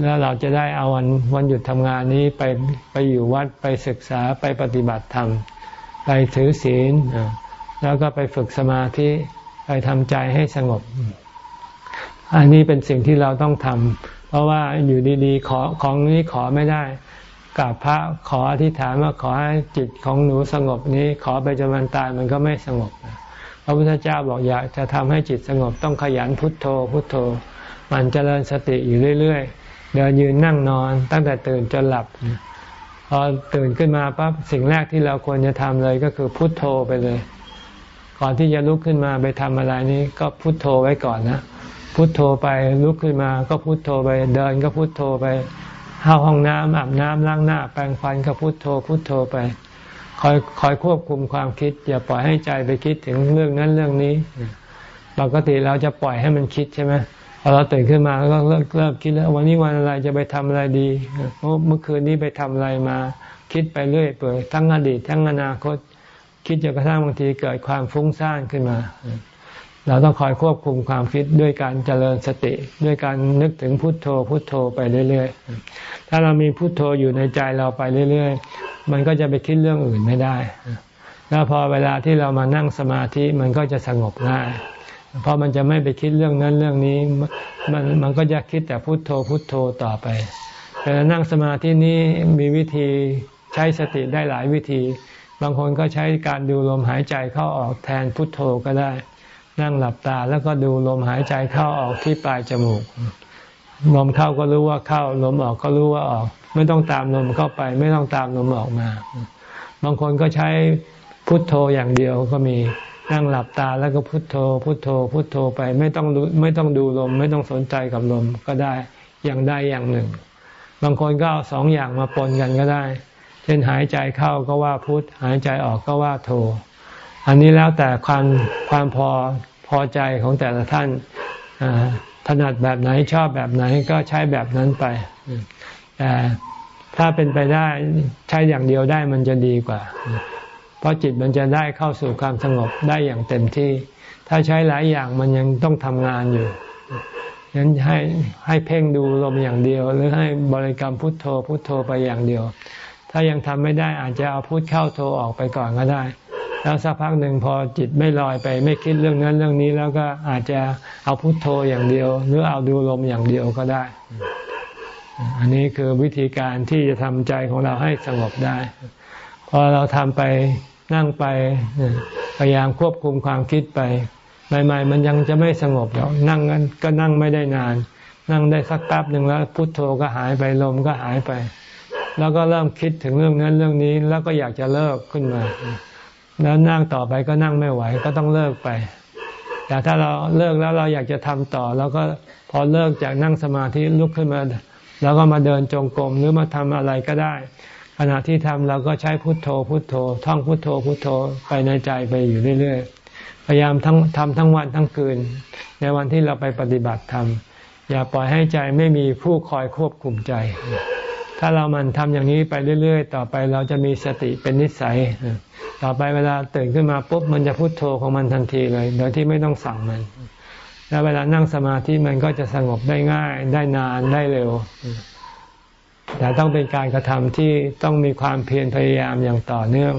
แล้วเราจะได้เอาวันวันหยุดทำงานนี้ไปไปอยู่วัดไปศึกษาไปปฏิบัติธรรมไปถือศีลแล้วก็ไปฝึกสมาธิไปทำใจให้สงบ อันนี้เป็นสิ่งที่เราต้องทำเพราะว่าอยู่ดีๆ ขอของนี้ขอไม่ได้กับพระขออธิษฐานว่าขอให้จิตของหนูสงบนี้ ขอไปจนวันตายมันก็ไม่สงบ พระพุทธเจ้าบอกอยากจะทำให้จิตสงบต้องขยันพุทโธ พุทโธ มันเจริญสติอยู่เรื่อยๆ เดินยืนนั่งนอน ตั้งแต่ตื่นจนหลับ พอตื่นขึ้นมาปั๊บสิ่งแรกที่เราควรจะทำเลยก็คือพุทโธไปเลย ก่อนที่จะลุกขึ้นมาไปทำอะไรนี้ก็พุทโธไว้ก่อนนะพุทโธไปลุกขึ้นมา ก็พุทโธไปเดินก็พุทโธไปเข้าห้องน้ำอาบน้ำล้างหน้า แปรงฟันก็พุทโธพุทโธไป คอยคอยควบคุมความคิด อย่าปล่อยให้ใจไปคิดถึงเรื่องนั้นเรื่องนี้ปกติเราจะปล่อยให้มันคิดใช่ไหมพอเราตื่นขึ้นมาก็เริ่มเริ่มคิดแล้ววันนี้วันอะไรจะไปทำอะไรดีเมื่อคืนนี้ไปทำอะไรมา คิดไปเรื่อยเปื่อยทั้งอดีตทั้งอนาคต คิดจนกระทั่งบางทีเกิดความฟุ้งซ่านขึ้นมา เราต้องคอยควบคุมความคิดด้วยการเจริญสติ ด้วยการนึกถึงพุทโธพุทโธไปเรื่อยๆ ถ้าเรามีพุทโธอยู่ในใจเราไปเรื่อยๆ มันก็จะไปคิดเรื่องอื่นไม่ได้ แล้วพอเวลาที่เรามานั่งสมาธิมันก็จะสงบง่ายเพราะมันจะไม่ไปคิดเรื่องนั้นเรื่องนี้มันมันก็จะคิดแต่พุทโธพุทโธต่อไปแต่นั่งสมาธินี้มีวิธีใช้สติได้หลายวิธี บางคนก็ใช้การดูลมหายใจเข้าออกแทนพุทโธก็ได้ นั่งหลับตาแล้วก็ดูลมหายใจเข้าออกที่ปลายจมูก ลมเข้าก็รู้ว่าเข้า ลมออกก็รู้ว่าออก ไม่ต้องตามลมเข้าไป ไม่ต้องตามลมออกมา บางคนก็ใช้พุทโธอย่างเดียวก็มีนั่งหลับตาแล้วก็พุทโธ พุทโธ พุทโธไปไม่ต้องไม่ต้องดูลม ไม่ต้องสนใจกับลมก็ได้อย่างใดอย่างหนึ่ง บางคนก็เอาสองอย่างมาปนกันก็ได้ เช่นหายใจเข้าก็ว่าพุทหายใจออกก็ว่าโธ อันนี้แล้วแต่ความความพอพอใจของแต่ละท่านถนัดแบบไหนชอบแบบไหนก็ใช้แบบนั้นไป แต่ถ้าเป็นไปได้ใช้อย่างเดียวได้มันจะดีกว่า เพราะจิตมันจะได้เข้าสู่ความสงบได้อย่างเต็มที่ ถ้าใช้หลายอย่างมันยังต้องทำงานอยู่ฉะนั้นให้ให้เพ่งดูลมอย่างเดียว หรือให้บริกรรมพุทโธพุทโธไปอย่างเดียว ถ้ายังทำไม่ได้อาจจะเอาพุทเข้าโธออกไปก่อนก็ได้ แล้วสักพักหนึ่งพอจิตไม่ลอยไป ไม่คิดเรื่องนั้นเรื่องนี้ แล้วก็อาจจะเอาพุโทโธอย่างเดียว หรือเอาดูลมอย่างเดียวก็ได้ อันนี้คือวิธีการที่จะทำใจของเราให้สงบได้ พอเราทำไปนั่งไปพยายามควบคุมความคิดไปใหม่ๆมันยังจะไม่สงบหรอกนั่งกันก็นั่งไม่ได้นาน นั่งได้สักแป๊บหนึ่งแล้ว พุโทโธก็หายไปลมก็หายไป แล้วก็เริ่มคิดถึงเรื่องนั้นเรื่องนี้ แล้วก็อยากจะเลิกขึ้นมา แล้วนั่งต่อไปก็นั่งไม่ไหวก็ต้องเลิกไป แต่ถ้าเราเลิกแล้วเราอยากจะทำต่อเราก็พอเลิกจากนั่งสมาธิลุกขึ้นมาแล้วก็มาเดินจงกรมหรือมาทำอะไรก็ได้ ขณะที่ทำเราก็ใช้พุทโธ พุทโธ ท่องพุทโธพุทโธไปในใจไปอยู่เรื่อยๆพยายามทั้งทำทั้งวันทั้งคืน ในวันที่เราไปปฏิบัติธรรมอย่าปล่อยให้ใจไม่มีผู้คอยควบคุมใจ ถ้าเรามันทำอย่างนี้ไปเรื่อย ๆ ต่อไปเราจะมีสติเป็นนิสัย ต่อไปเวลาตื่นขึ้นมาปุ๊บมันจะพุโทโธของมันทันทีเลย โดยที่ไม่ต้องสั่งมัน แล้วเวลานั่งสมาธิมันก็จะสงบได้ง่าย ได้นานได้เร็ว แต่ต้องเป็นการกระทำที่ต้องมีความเพียรพยายามอย่างต่อเนื่อง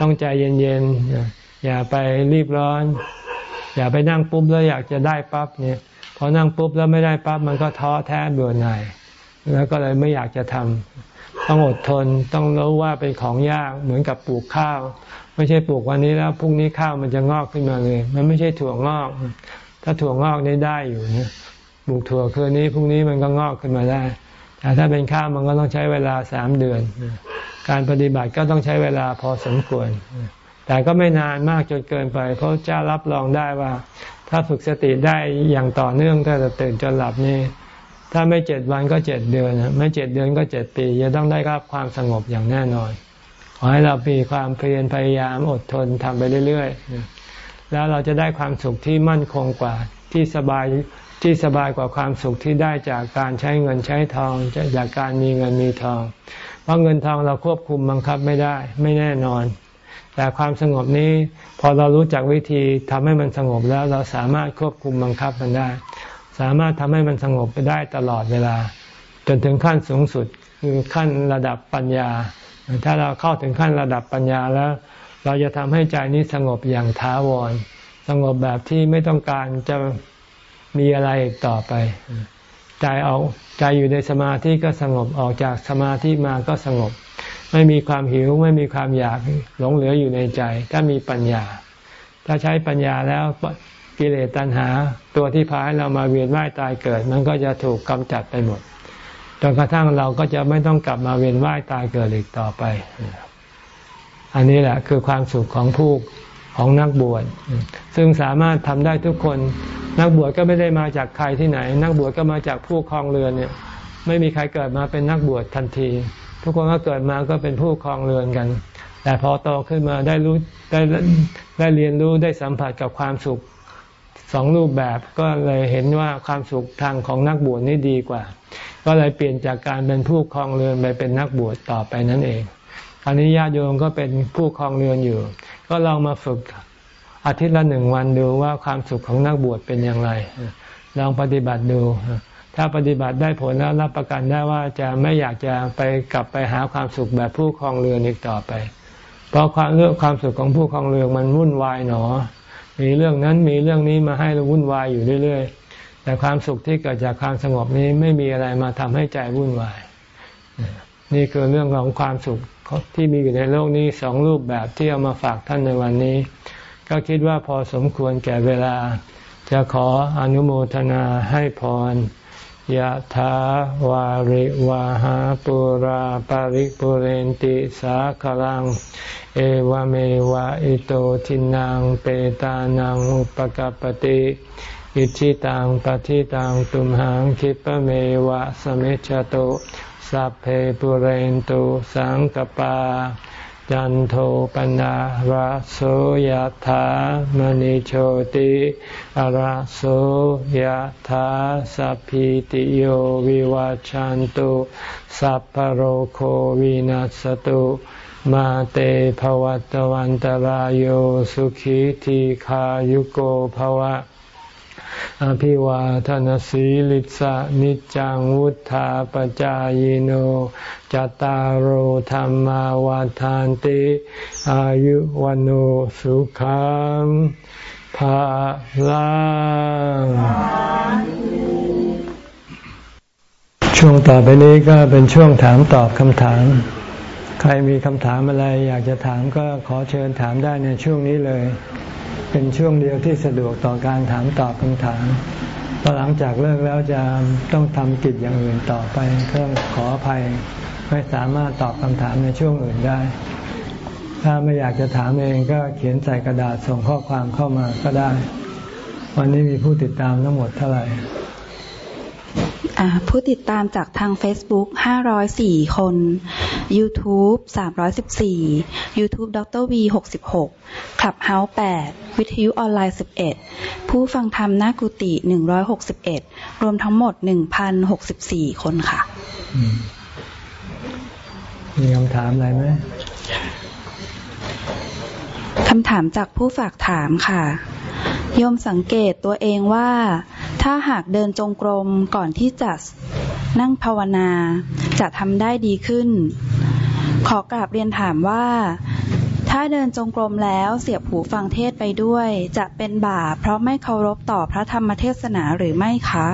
ต้องใจเย็นๆ อย่าไปรีบร้อน อย่าไปนั่งปุ๊บแล้วอยากจะได้ปั๊บเนี่ย พอนั่งปุ๊บแล้วไม่ได้ปั๊บมันก็ท้อแท้เบื่อหน่าย แล้วก็เลยไม่อยากจะทำต้องอดทนต้องรู้ว่าเป็นของยากเหมือนกับปลูกข้าว ไม่ใช่ปลูกวันนี้แล้วพรุ่งนี้ข้าวมันจะงอกขึ้นมาเลย มันไม่ใช่ถั่วงอก ถ้าถั่วงอกนี่ได้อยู่เนี่ยปลูกถั่วคืนนี้พรุ่งนี้มันก็งอกขึ้นมาได้แต่ถ้าเป็นข้าวมันก็ต้องใช้เวลาสามเดือน การปฏิบัติก็ต้องใช้เวลาพอสมควร แต่ก็ไม่นานมากจนเกินไป เพราะเจ้ารับรองได้ว่า ถ้าฝึกสติได้อย่างต่อเนื่องถ้าจะตื่นจนหลับนี่ ถ้าไม่เจ็ดวันก็เจ็ดเดือน ไม่เจ็ดเดือนก็เจ็ดปี จะต้องได้รับความสงบอย่างแน่นอน ขอให้เรามีความเพียรพยายามอดทนทำไปเรื่อยๆ แล้วเราจะได้ความสุขที่มั่นคงกว่าที่สบายที่สบายกว่าความสุขที่ได้จากการใช้เงินใช้ทองจากการมีเงินมีทอง เพราะเงินทองเราควบคุมบังคับไม่ได้ ไม่แน่นอน แต่ความสงบนี้ พอเรารู้จักวิธีทำให้มันสงบแล้วเราสามารถควบคุมบังคับมันได้ สามารถทำให้มันสงบไปได้ตลอดเวลา จนถึงขั้นสูงสุดคือขั้นระดับปัญญา ถ้าเราเข้าถึงขั้นระดับปัญญาแล้ว เราจะทำให้ใจนี้สงบอย่างท้าวร สงบแบบที่ไม่ต้องการจะมีอะไรอีกต่อไป ใจเอาใจอยู่ในสมาธิก็สงบออกจากสมาธิมาก็สงบ ไม่มีความหิวไม่มีความอยากหลงเหลืออยู่ในใจ ถ้ามีปัญญา ถ้าใช้ปัญญาแล้ว กิเลสตัณหา ตัวที่พาให้เรามาเวียนว่ายตายเกิด มันก็จะถูกกำจัดไปหมดจนกระทั่งเราก็จะไม่ต้องกลับมาเวียนว่ายตายเกิดอีกต่อไป อันนี้แหละคือความสุขของผู้ของนักบวชซึ่งสามารถทำได้ทุกคน นักบวชก็ไม่ได้มาจากใครที่ไหน นักบวชก็มาจากผู้คลองเรือนเนี่ย ไม่มีใครเกิดมาเป็นนักบวชทันที ทุกคนก็เกิดมาก็เป็นผู้คลองเรือนกัน แต่พอโตขึ้นมาได้รู้ได้ได้เรียนรู้ได้สัมผัสกับความสุข สองรูปแบบก็เลยเห็นว่าความสุขทางของนักบวชนี่ดีกว่า ก็เลยเปลี่ยนจากการเป็นผู้คลองเรือนไปเป็นนักบวชต่อไปนั่นเองคราวนี้ญาติโยมก็เป็นผู้คลองเรือนอยู่ ก็ลองมาฝึกอาทิตย์ละหนึ่งวันดูว่าความสุขของนักบวชเป็นอย่างไร ลองปฏิบัติดู ถ้าปฏิบัติได้ผลแล้วรับประกันได้ว่าจะไม่อยากจะไปกลับไปหาความสุขแบบผู้คลองเรือนอีกต่อไป เพราะความเรื่องความสุขของผู้คลองเรือนมันวุ่นวายหนอ มีเรื่องนั้นมีเรื่องนี้มาให้เราวุ่นวายอยู่เรื่อย ๆ แต่ความสุขที่เกิดจากความสงบนี้ไม่มีอะไรมาทำให้ใจวุ่นวาย นี่คือเรื่องของความสุขที่มีอยู่ในโลกนี้สองรูปแบบที่เอามาฝากท่านในวันนี้ ก็คิดว่าพอสมควรแก่เวลา จะขออนุโมทนาให้พรยะถาวาริวะหาปูราปะริปูเรนติสาคะรัง เอวะเมวะอิโตทินนังเปตานังอุปะกัปปะติอิจฉิตังปัตถิตังตุมหัง ขิปปะเมวะ สะมิชฌะตุสัพเพปูเรนตุสังกปา จันโทปนะระโสยธามณิโชติระโสยธาสัพพิติโยวิวัจจันตุสัพพโรโควินัสตุ มาเตภวัตวันตารโยสุขีทีขายุโกภวะ อภิวาทนสีลิสะนิจังวุธาปจายโนจตารโหธรรมาวาทานติ อายุวันโอสุขังภาลังช่วงต่อไปนี้ก็เป็นช่วงถามตอบคำถาม รมีคำถามอะไร อยากจะถามก็ขอเชิญถามได้ในช่วงนี้เลย เป็นช่วงเดียวที่สะดวกต่อการถามตอบคำถามพอหลังจากเลิกแล้วจะต้องทำกิจอย่างอื่นต่อไปก็ขออภัยไม่สามารถตอบคำถามในช่วงอื่นได้ ถ้าไม่อยากจะถามเองก็เขียนใส่กระดาษส่งข้อความเข้ามาก็ได้ วันนี้มีผู้ติดตามทั้งหมดเท่าไหร่ ผู้ติดตามจากทาง Facebook 504 คน YouTube 314 YouTube ดร V 66 Clubhouse 8 วิทยุออนไลน์ 11 ผู้ฟังธรรมหน้ากุฏิ161 รวมทั้งหมด 1,064 คนค่ะ มีคำถามอะไรไหมคำถามจากผู้ฝากถามค่ะ โยมสังเกตตัวเองว่า ถ้าหากเดินจงกรมก่อนที่จะนั่งภาวนา จะทำได้ดีขึ้น ขอกราบเรียนถามว่า ถ้าเดินจงกรมแล้วเสียบหูฟังเทศไปด้วย จะเป็นบาปเพราะไม่เคารพต่อพระธรรมเทศนาหรือไม่คะ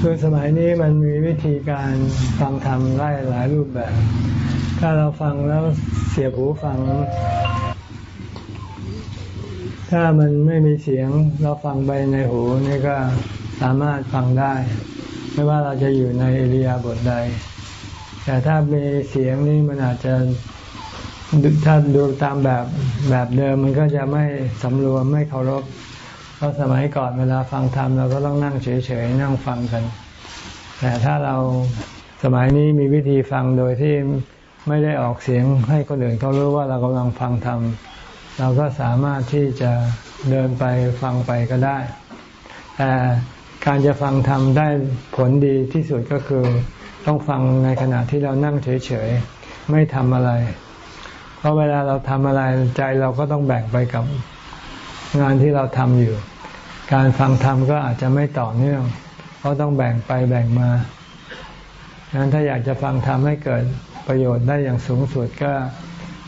คือสมัยนี้มันมีวิธีการฟังธรรมไล่หลายรูปแบบ ถ้าเราฟังแล้วเสียบหูฟัง ถ้ามันไม่มีเสียงเราฟังไปในหูนี่ก็สามารถฟังได้ ไม่ว่าเราจะอยู่ในเอเริยบทใด แต่ถ้ามีเสียงนี่มันอาจจะถ้าดูตามแบบแบบเดิมมันก็จะไม่สำรวมไม่เคารพเพราะสมัยก่อนเวลาฟังธรรมเราก็ต้องนั่งเฉยๆนั่งฟังกัน แต่ถ้าเราสมัยนี้มีวิธีฟังโดยที่ไม่ได้ออกเสียงให้คนอื่นเขารู้ว่าเรากำลังฟังธรรม เราก็สามารถที่จะเดินไปฟังไปก็ได้ แต่การจะฟังธรรมได้ผลดีที่สุดก็คือ ต้องฟังในขณะที่เรานั่งเฉยๆ ไม่ทำอะไร เพราะเวลาเราทำอะไรใจเราก็ต้องแบ่งไปกับงานที่เราทำอยู่ การฟังธรรมก็อาจจะไม่ต่อเนื่อง เพราะต้องแบ่งไปแบ่งมาดังนั้นถ้าอยากจะฟังธรรมให้เกิดประโยชน์ได้อย่างสูงสุดก็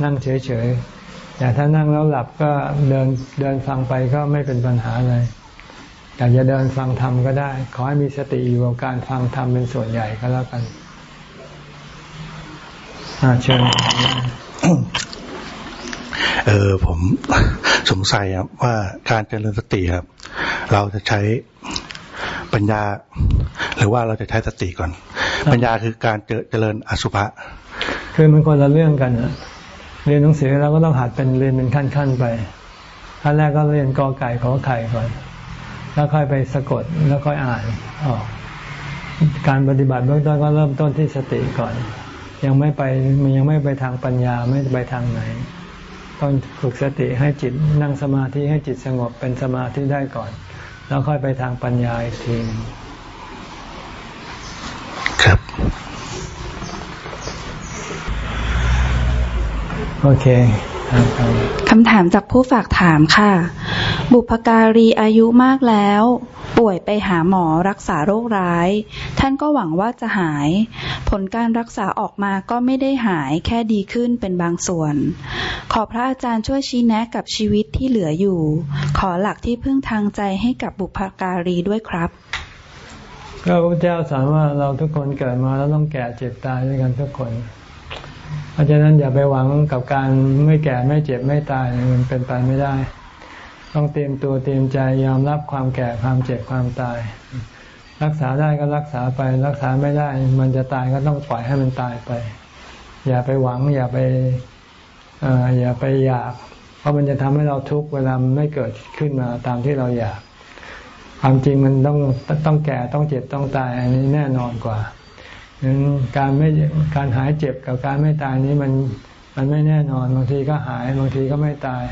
นั่งเฉยๆ แต่ถ้านั่งแล้วหลับก็เดินเดินฟังไปก็ไม่เป็นปัญหาเลยอยากจะเดินฟังธรรมก็ได้ ขอให้มีสติอยู่กับการฟังธรรมเป็นส่วนใหญ่ก็แล้วกันเชิญเออผมสงสัยครับว่าการเจริญสติครับ เราจะใช้ปัญญา หรือว่าเราจะใช้สติก่อน ปัญญาคือการเจริญอสุภะคือมันคนละเรื่องกัน เรียนหนังสือเราก็ต้องหัดเป็นเรียนเป็นขั้นๆไป ขั้นแรกก็เรียนกอไก่ขอไข่ก่อน แล้วค่อยไปสะกดแล้วค่อยอ่านออก การปฏิบัติเบื้องต้นก็เริ่มต้นที่สติก่อน ยังไม่ไปมันยังไม่ไปทางปัญญาไม่ไปทางไหนต้องฝึกสติให้จิตนั่งสมาธิให้จิตสงบเป็นสมาธิได้ก่อน แล้วค่อยไปทางปัญญาอีกทีครั โอเคคำถามจากผู้ฝากถามค่ะ บุพการีอายุมากแล้ว ป่วยไปหาหมอรักษาโรคร้าย ท่านก็หวังว่าจะหาย ผลการรักษาออกมาก็ไม่ได้หายแค่ดีขึ้นเป็นบางส่วน ขอพระอาจารย์ช่วยชี้แนะกับชีวิตที่เหลืออยู่ ขอหลักที่พึ่งทางใจให้กับบุพการีด้วยครับก็พระเจ้าสอนว่าเราทุกคนเกิดมาแล้วต้องแก่เจ็บตายด้วยกันทุกคนเพ ราะฉะนั้นอย่าไปหวังกับการไม่แก่ไม่เจ็บไม่ตายมันเป็นไปไม่ได้ ต้องเตรียมตัวเตรียมใจยอมรับความแก่ความเจ็บความตาย รักษาได้ก็รักษาไป รักษาไม่ได้ มันจะตายก็ต้องปล่อยให้มันตายไป อย่าไปหวัง อย่าไปอย่าไปอยาก เพราะมันจะทำให้เราทุกข์เวลามันไม่เกิดขึ้นมาตามที่เราอยาก ความจริงมันต้องต้องแก่ต้องเจ็บต้องตายอันนี้แน่นอนกว่า นั้นการไม่การหายเจ็บกับการไม่ตายนี้มันมันไม่แน่นอน บางทีก็หายบางทีก็ไม่ตาย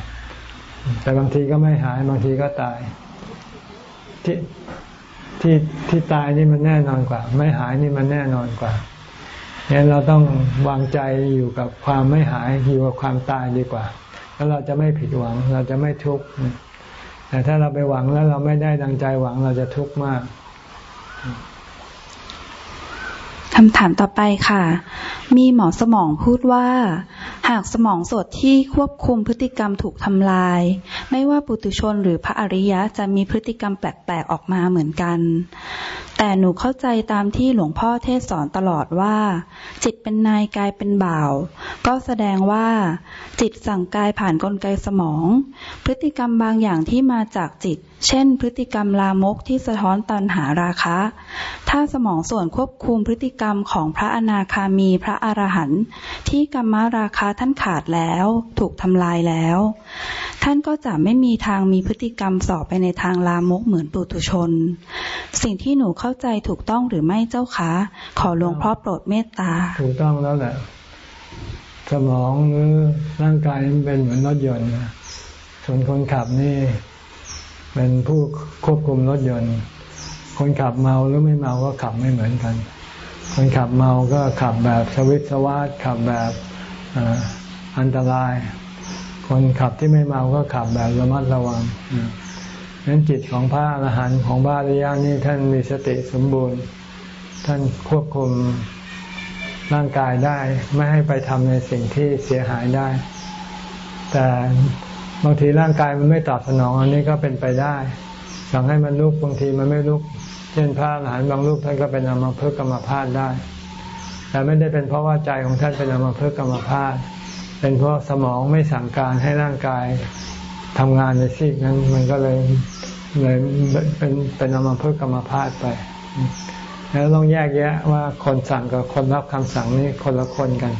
แต่บางทีก็ไม่หายบางทีก็ตาย ที่ที่ที่ตายนี่มันแน่นอนกว่า ไม่หายนี่มันแน่นอนกว่างั้นเราต้องวางใจอยู่กับความไม่หายอยู่กับความตายดีกว่า แล้วเราจะไม่ผิดหวัง เราจะไม่ทุกข์แต่ถ้าเราไปหวังแล้วเราไม่ได้ดังใจหวังเราจะทุกข์มาก คำถามต่อไปค่ะ มีหมอสมองพูดว่า หากสมองสดที่ควบคุมพฤติกรรมถูกทำลาย ไม่ว่าปุถุชนหรือพระอริยะจะมีพฤติกรรมแปลกๆออกมาเหมือนกัน แต่หนูเข้าใจตามที่หลวงพ่อเทศสอนตลอดว่า จิตเป็นนายกายเป็นบ่าว ก็แสดงว่า จิตสั่งกายผ่านนกลไกสมอง พฤติกรรมบางอย่างที่มาจากจิต เช่น พฤติกรรมลามกที่สะท้อนตันหาราคะ ถ้าสมองส่วนควบคุมพฤติกรรมของพระอนาคามีพระอรหันต์ที่กรรมราคาท่านขาดแล้ว ถูกทำลายแล้ว ท่านก็จะไม่มีทางมีพฤติกรรมสอบไปในทางลามกเหมือนปุถุชน สิ่งที่หนูเข้าใจถูกต้องหรือไม่เจ้าคะ ขอหลวงพ่อโปรดเมตตา ถูกต้องแล้วแหละ สมองหรือร่างกายมันเป็นเหมือนรถยนต์ส่วนคนขับนี่ เป็นผู้ควบคุมรถยนต์ คนขับเมาหรือไม่เมาก็ขับไม่เหมือนกัน คนขับเมาก็ขับแบบสวิตสวาร์ขับแบบอันตรายคคนขับที่ไม่เมาก็ขับแบบระมัดระวังนั้นจิตของพระอรหันต์ของบาริยานี่ท่านมีสติสมบูรณ์ ท่านควบคุมร่างกายได้ ไม่ให้ไปทำในสิ่งที่เสียหายได้ แต่ บางทีร่างกายมันไม่ตอบสนองอันนี้ก็เป็นไปได้ สั่งให้มันลุกบางทีมันไม่ลุก เช่นพระอรหันต์บางรูปท่านก็เป็นอมภพกรรมพาดได้ แต่ไม่ได้เป็นเพราะว่าใจของท่านเป็นอมภพกรรมพาดเป็นเพราะสมองไม่สั่งการให้ร่างกายทำงานในซีกนั้น มันก็เลยเลยเป็นเป็นอมภพกรรมพาดไป แล้วต้องแยกแยะว่าคนสั่งกับคนรับคำสั่งนี่คนละคนกัน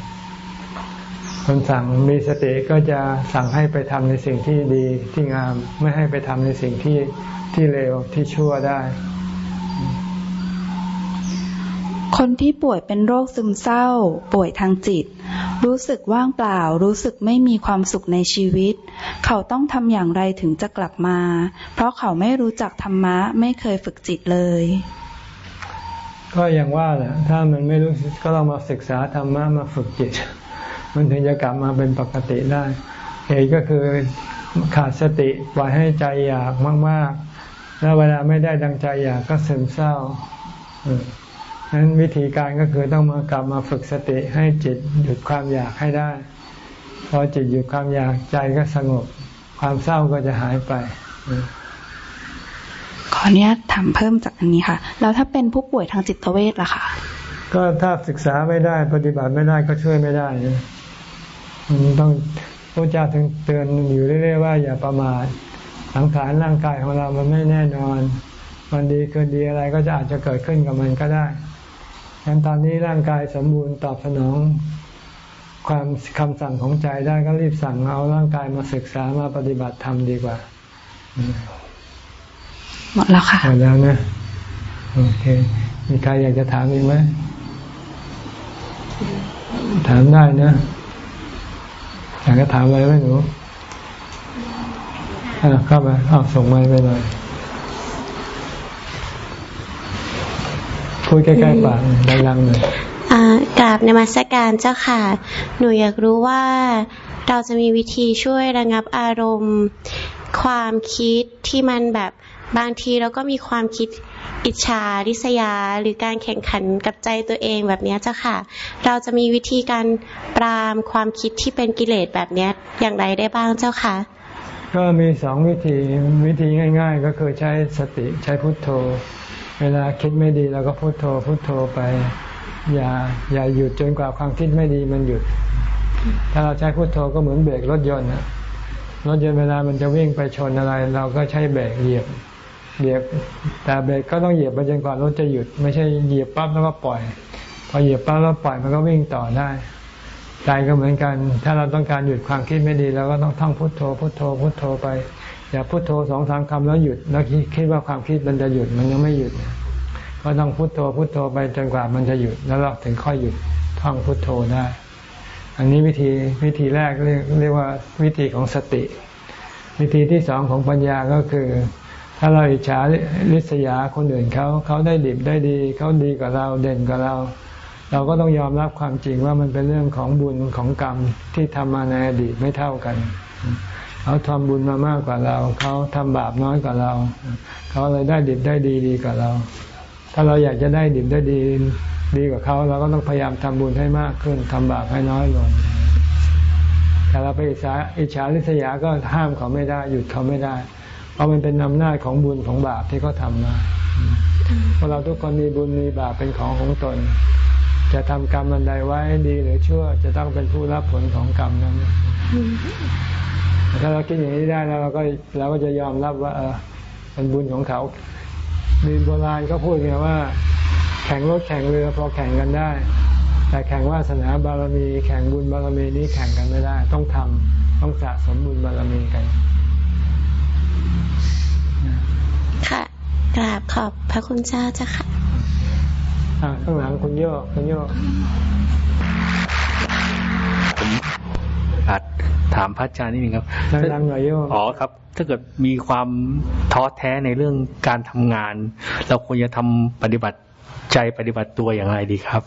คนสั่งมีสติก็จะสั่งให้ไปทำในสิ่งที่ดีที่งาม ไม่ให้ไปทำในสิ่งที่ที่เลวที่ชั่วได้ คนที่ป่วยเป็นโรคซึมเศร้า ป่วยทางจิต รู้สึกว่างเปล่า รู้สึกไม่มีความสุขในชีวิต เขาต้องทำอย่างไรถึงจะกลับมา เพราะเขาไม่รู้จักธรรมะ ไม่เคยฝึกจิตเลยก็อย่างว่าแหละถ้ามันไม่รู้ก็ต้องมาศึกษาธรรมะมาฝึกจิต มันถึงจะกลับมาเป็นปกติได้ เหตุก็คือขาดสติปล่อยให้ใจอยากมาก ๆ แล้วเวลาไม่ได้ดังใจอยากก็ซึมเศร้าฉะนั้นวิธีการก็คือต้องมากลับมาฝึกสติให้จิตหยุดความอยากให้ได้ พอจิตหยุดความอยากใจก็สงบ ความเศร้าก็จะหายไปขออนุญาตถามเพิ่มจากอันนี้ค่ะ แล้วถ้าเป็นผู้ป่วยทางจิตเวชล่ะคะก็ถ้าศึกษาไม่ได้ปฏิบัติไม่ได้ก็ช่วยไม่ได้มัน ต้องพระเจ้าถึงเตือนอยู่เรื่อยๆว่าอย่าประมาทสังขารร่างกายของเรามันไม่แน่นอน มันดีเกินดีอะไรก็จะอาจจะเกิดขึ้นกับมันก็ได้ดังตอนนี้ร่างกายสมบูรณ์ตอบสนองความคำสั่งของใจได้ก็รีบสั่งเอาร่างกายมาศึกษามาปฏิบัติธรรมดีกว่า หมดแล้วค่ะหมดแล้วนะโอเค มีใครอยากจะถามอีกไหมถามได้นะ อยากจะถามอะไรไหมหนูเข้ามาเอาส่งไม้ไปหน่อยพูดใกล้ๆปากดังๆหน่อยกราบในมาสการเจ้าค่ะ หนูอยากรู้ว่าเราจะมีวิธีช่วยระงับอารมณ์ ความคิดที่มันแบบบางทีเราก็มีความคิด อิจฉาริษยา หรือการแข่งขันกับใจตัวเองแบบนี้เจ้าค่ะ เราจะมีวิธีการปรามความคิดที่เป็นกิเลสแบบนี้อย่างไรได้บ้างเจ้าค่ะ ก็มีสองวิธีวิธีง่าย ๆ ก็คือใช้สติใช้พุทโธ เวลาคิดไม่ดีเราก็พุทโธพุทโธไป อย่าอย่าหยุดจนกว่าความคิดไม่ดีมันหยุด ถ้าเราใช้พุทโธก็เหมือนเบรกรถยนต์นะรถยนต์เวลามันจะวิ่งไปชนอะไร เราก็ใช้เบรกเหยียบ เหยียบแต่เบรกก็ต้องเหยียบไปจนกว่ารถจะหยุด ไม่ใช่เหยียบปั๊บแล้วก็ปล่อย พอเหยียบปั๊บแล้วปล่อยมันก็วิ่งต่อได้ใจก็เหมือนกัน ถ้าเราต้องการหยุดความคิดไม่ดีเราก็ต้องท่องพุทโธ พุทโธ พุทโธไป อย่าพุทโธสองสามคำแล้วหยุด แล้วคิดว่าความคิดมันจะหยุดมันยังไม่หยุด ก็ต้องพุทโธ พุทโธไปจนกว่ามันจะหยุด แล้วเราถึงค่อยหยุดท่องพุทโธได้ อันนี้วิธีวิธีแรกเรียกเรียกว่าวิธีของสติ วิธีที่สองของปัญญาก็คือ ถ้าเราอิจฉาริษยาคนอื่นเขาเขาได้ดิบได้ดีเขาดีกว่าเราเด่นกว่าเรา เราก็ต้องยอมรับความจริงว่ามันเป็นเรื่องของบุญของกรรมที่ทำมาในอดีตไม่เท่ากัน เขาทำบุญมามากกว่าเรา เขาทำบาปน้อยกว่าเรา เขาเลยได้ดิบได้ดีดีกว่าเรา ถ้าเราอยากจะได้ดิบได้ดีดีกว่าเขาเราก็ต้องพยายามทำบุญให้มากขึ้นทำบาปให้น้อยลงแต่เราไปอิจฉาอิจฉาริษยาก็ห้ามเขาไม่ได้ หยุดเขาไม่ได้ พราะมันเป็นอำนาจของบุญของบาปที่เขาทามาพวกเราทุกคนมีบุญมีบาปเป็นของของตน จะทำกรรมอันใดไว้ดีหรือชั่ว จะต้องเป็นผู้รับผลของกรรมนั้นถ้าเราคิดอย่างนี้ได้แล้วเราก็เราก็จะยอมรับว่า เออเป็นบุญของเขา มีโบราณเขาพูดไงว่า แข่งรถแข่งเรือพอแข่งกันได้ แต่แข่งวาสนาบารมี แข่งบุญบารมีนี้แข่งกันไม่ได้ ต้องทำต้องสะสมบุญบารมีกันค่ะ กราบขอบพระคุณเจ้าเจ้าค่ะข้างหลังคุณโยคุณโยผมอาจถามพระอาจารย์นิดนึงครับดังหน่อยโยอ๋อครับ ถ้าเกิดมีความท้อแท้ในเรื่องการทำงาน เราควรจะทำปฏิบัติใจปฏิบัติตัวอย่างไรดีครับ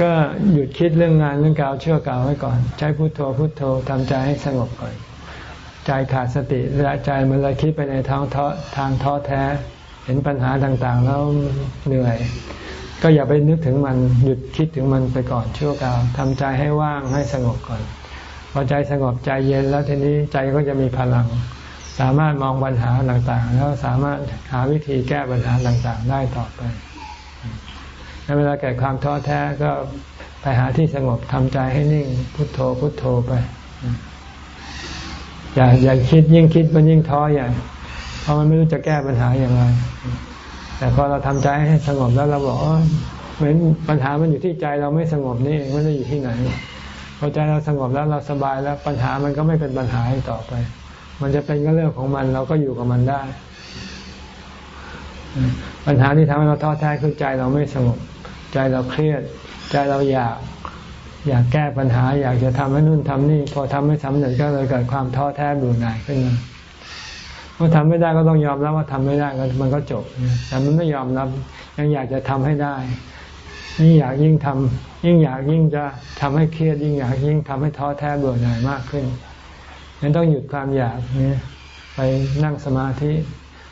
ก็หยุดคิดเรื่องงานเรื่องกาวเชื่อกาวไว้ก่อน ใช้พุโทโธพุโทโธทำใจให้สงบก่อน ใจขาดสติและใจมันเลยคิดไปในทางท้อทางท้อแท้ เห็นปัญหาต่างๆ แล้วเหนื่อย ก็อย่าไปนึกถึงมันหยุดคิดถึงมันไปก่อนชั่วคราวทำใจให้ว่างให้สงบก่อนพอใจสงบใจเย็นแล้วทีนี้ใจก็จะมีพลัง สามารถมองปัญหาต่างๆ แล้วสามารถหาวิธีแก้ปัญหาต่างๆ ได้ต่อไปในเวลาเกิดความท้อแท้ก็ไปหาที่สงบทำใจให้นิ่งพุทโธพุทโธไปอย่าอย่าคิดยิ่งคิดมันยิ่งท้อใหญ่ เพราะมันไม่รู้จะแก้ปัญหาอย่างไรแต่พอเราทำใจให้สงบแล้วเราบอกเหมือนปัญหามันอยู่ที่ใจเราไม่สงบนี่เองไม่ได้อยู่ที่ไหนพอใจเราสงบแล้วเราสบายแล้วปัญหามันก็ไม่เป็นปัญหาต่อไป มันจะเป็นก็เรื่องของมันเราก็อยู่กับมันได้ ปัญหาที่ทำให้เราท้อแท้คือใจเราไม่สงบ ใจเราเครียด ใจเราอยาก อยากแก้ปัญหา อยากจะทำให้นู่นทำนี่ พอทำไม่สำเร็จก็เลยเกิดความท้อแท้เบื่อหน่ายขึ้นมา เมื่อทำไม่ได้ก็ต้องยอมรับว่าทำไม่ได้ก็มันก็จบ แต่มันไม่ยอมรับยังอยากจะทำให้ได้ยิ่งอยากยิ่งทำยิ่งอยากยิ่งจะทำให้เครียดยิ่งอยากยิ่งทำให้ท้อแท้เบื่อหน่ายมากขึ้นนั้นต้องหยุดความอยากนี่ไปนั่งสมาธิ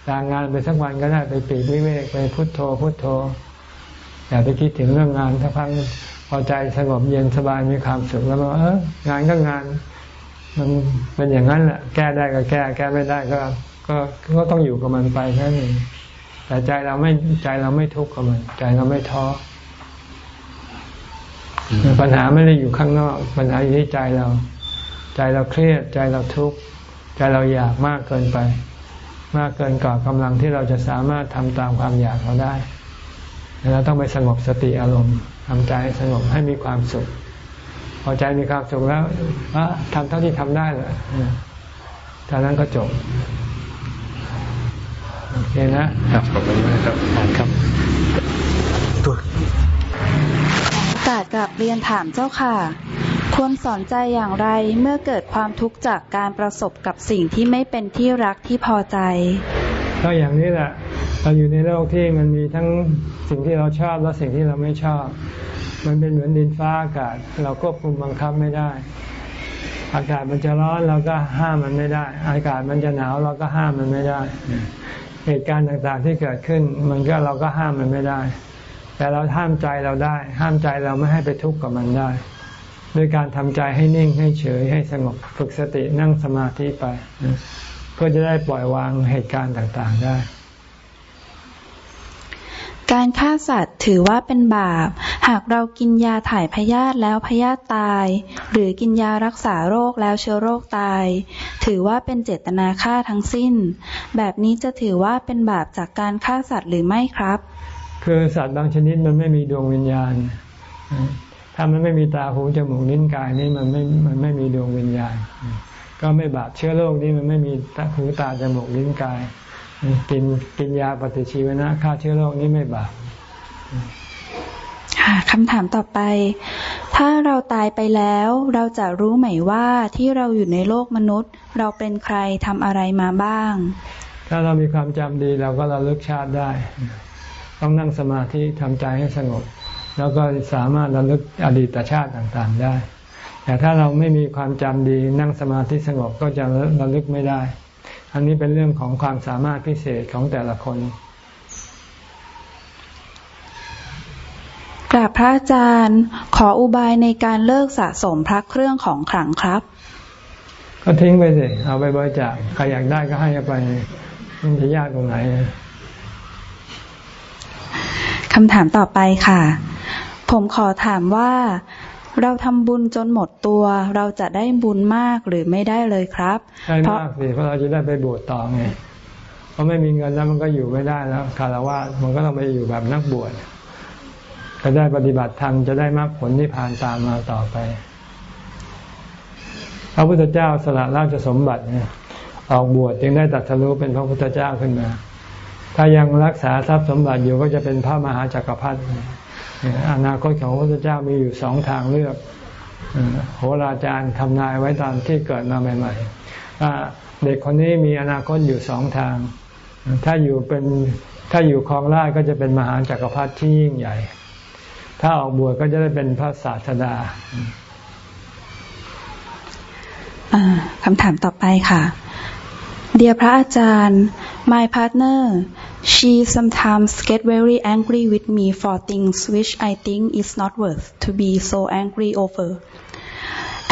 ลางงานไปสักวันก็ได้ไปปีกวิเวกไปพุโทโธพุโทโธ อย่าไปคิดถึงเรื่องงานถ้าพังพอใจสงบเย็นสบายมีความสุขแล้วเอองานก็งาน มันเป็นอย่างนั้นแหละแก้ได้ก็แก้ แก้ไม่ได้ก็ ก็ก็ต้องอยู่กับมันไปแค่นี้แต่ใจเราไม่ใจเราไม่ทุกข์กับมัน ใจเราไม่ท้อปัญหาไม่ได้อยู่ข้างนอก ปัญหาอยู่ที่ใจเรา ใจเราเครียด ใจเราทุกข์ใจเราอยากมากเกินไป มากเกินกว่ากำลังที่เราจะสามารถทำตามความอยากเราได้เราต้องไปสงบสติอารมณ์ทำใจให้สงบให้มีความสุข พอใจมีความสุขแล้วทำเท่าที่ทำได้เลยท่านั้นก็จบ โอเคนะครับขอบคุณมากครับครับตัวกาศกับเรียนถามเจ้าค่ะ ควรสอนใจอย่างไรเมื่อเกิดความทุกข์จากการประสบกับสิ่งที่ไม่เป็นที่รักที่พอใจก็อย่างนี้แหละ เราอยู่ในโลกที่มันมีทั้งสิ่งที่เราชอบและสิ่งที่เราไม่ชอบ มันเป็นเหมือนดินฟ้าอากาศ เราควบคุมบังคับไม่ได้ อากาศมันจะร้อนเราก็ห้ามมันไม่ได้ อากาศมันจะหนาวเราก็ห้ามมันไม่ได้ เหตุการณ์ต่างๆที่เกิดขึ้น มันก็เราก็ห้ามมันไม่ได้ แต่เราห้ามใจเราได้ ห้ามใจเราไม่ให้ไปทุกข์กับมันได้ด้วยการทำใจให้นิ่งให้เฉยให้สงบฝึกสตินั่งสมาธิไปพื่อจะได้ปล่อยวางเหตุการณ์ต่างๆได้ การฆ่าสัตว์ถือว่าเป็นบาป หากเรากินยาถ่ายพยาธิแล้วพยาธิตาย หรือกินยารักษาโรคแล้วเชื้อโรคตาย ถือว่าเป็นเจตนาฆ่าทั้งสิ้น แบบนี้จะถือว่าเป็นบาปจากการฆ่าสัตว์หรือไม่ครับ คือสัตว์บางชนิดมันไม่มีดวงวิญญาณ ถ้ามันไม่มีตาหูจมูกลิ้นกายนี่มันไม่มันไม่มีดวงวิญญาณ ก็ไม่บาปเชื้อโรคนี้มันไม่มีตาหูตาจมูกลิ้นกาย กินกินยาปฏิชีวนะฆ่าเชื้อโรคนี้ไม่บาป ค่ะคำถามต่อไป ถ้าเราตายไปแล้ว เราจะรู้ไหมว่าที่เราอยู่ในโลกมนุษย์ เราเป็นใครทำอะไรมาบ้าง ถ้าเรามีความจำดีเราก็ระลึกชาติได้ ต้องนั่งสมาธิทำใจให้สงบ แล้วก็สามารถระลึกอดีตชาติต่างๆได้ แต่ถ้าเราไม่มีความจำดีนั่งสมาธิสงบก็จะระลึกไม่ได้ อันนี้เป็นเรื่องของความสามารถพิเศษของแต่ละคน กราบพระอาจารย์ ขออุบายในการเลิกสะสมพระเครื่องของขลังครับ ก็ทิ้งไปสิเอาไปบริจาคใครอยากได้ก็ให้ไปมันจะยากตรงไหนคำถามต่อไปค่ะ ผมขอถามว่า เราทำบุญจนหมดตัว เราจะได้บุญมากหรือไม่ได้เลยครับได้มากสิเพราะเราจะได้ไปบวชต่อไงเพราะไม่มีเงินแล้วมันก็อยู่ไม่ได้แล้วคารวะมันก็ต้องไปอยู่แบบนักบวช ก็ได้ปฏิบัติธรรมจะได้มรรคผลที่ผ่านตามมาต่อไป พระพุทธเจ้าสละราชสมบัติเนี่ยออกบวชจึงได้ตัดทะลุเป็นพระพุทธเจ้าขึ้นมา ถ้ายังรักษาทรัพย์สมบัติอยู่ก็จะเป็นพระมหาจักรพรรดิอนาคตของพระพุทธเจ้ามีอยู่สองทางเลือกโหราจารย์ทำนายไว้ตอนที่เกิดมาใหม่ๆว่าเด็กคนนี้มีอนาคตอยู่สองทาง ถ้าอยู่เป็นถ้าอยู่ครองราชก็จะเป็นมหาจักรพรรดิที่ยิ่งใหญ่ ถ้าออกบวชก็จะได้เป็นพระศาสดาคำถามต่อไปค่ะ Dear พระอาจารย์ my partner she sometimes get very angry with me for things which I think is not worth to be so angry over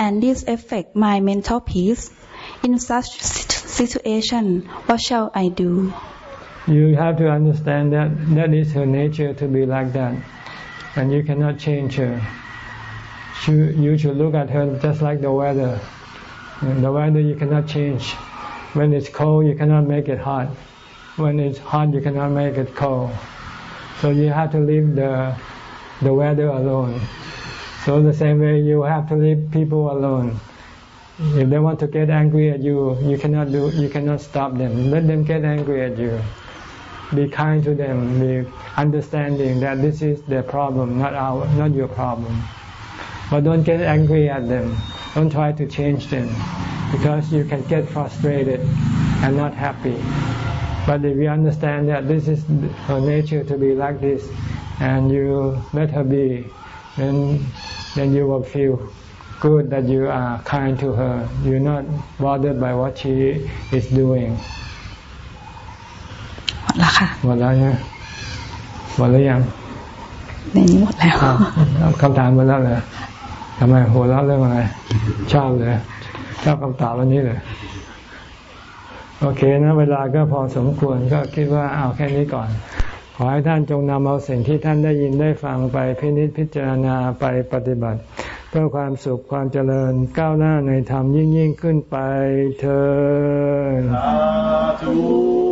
and this affect my mental peace in such situation what shall I do you have to understand that that is her nature to be like that and you cannot change her you should look at her just like the weather the weather you cannot change when it's cold, you cannot make it hot. When it's hot, you cannot make it cold. So you have to leave the the weather alone. So the same way, you have to leave people alone. If they want to get angry at you, you cannot do. You cannot stop them. Let them get angry at you. Be kind to them. Be understanding that this is their problem, not our, not your problem. But don't get angry at them. Don't try to change them because you can get frustrated and not happy. But if you understand that this is her nature to be like this, and you let her be, then then you will feel good that you are kind to her. You're not bothered by what she is doing. หมดแล้วค่ะ หมดแล้วเนี่ยหมดแล้วยังในนี้หมดแล้วคำถามหมดแล้วเหรอทำไมหัวเราะเรื่องอะไร ชอบเลย ชอบคำตอบวันนี้เลย โอเคนะ เวลาก็พอสมควรก็คิดว่าเอาแค่นี้ก่อน ขอให้ท่านจงนำเอาสิ่งที่ท่านได้ยินได้ฟังไปพินิจพิจารณาไปปฏิบัติ เพื่อความสุขความเจริญก้าวหน้าในธรรมยิ่งยิ่งขึ้นไปเธอ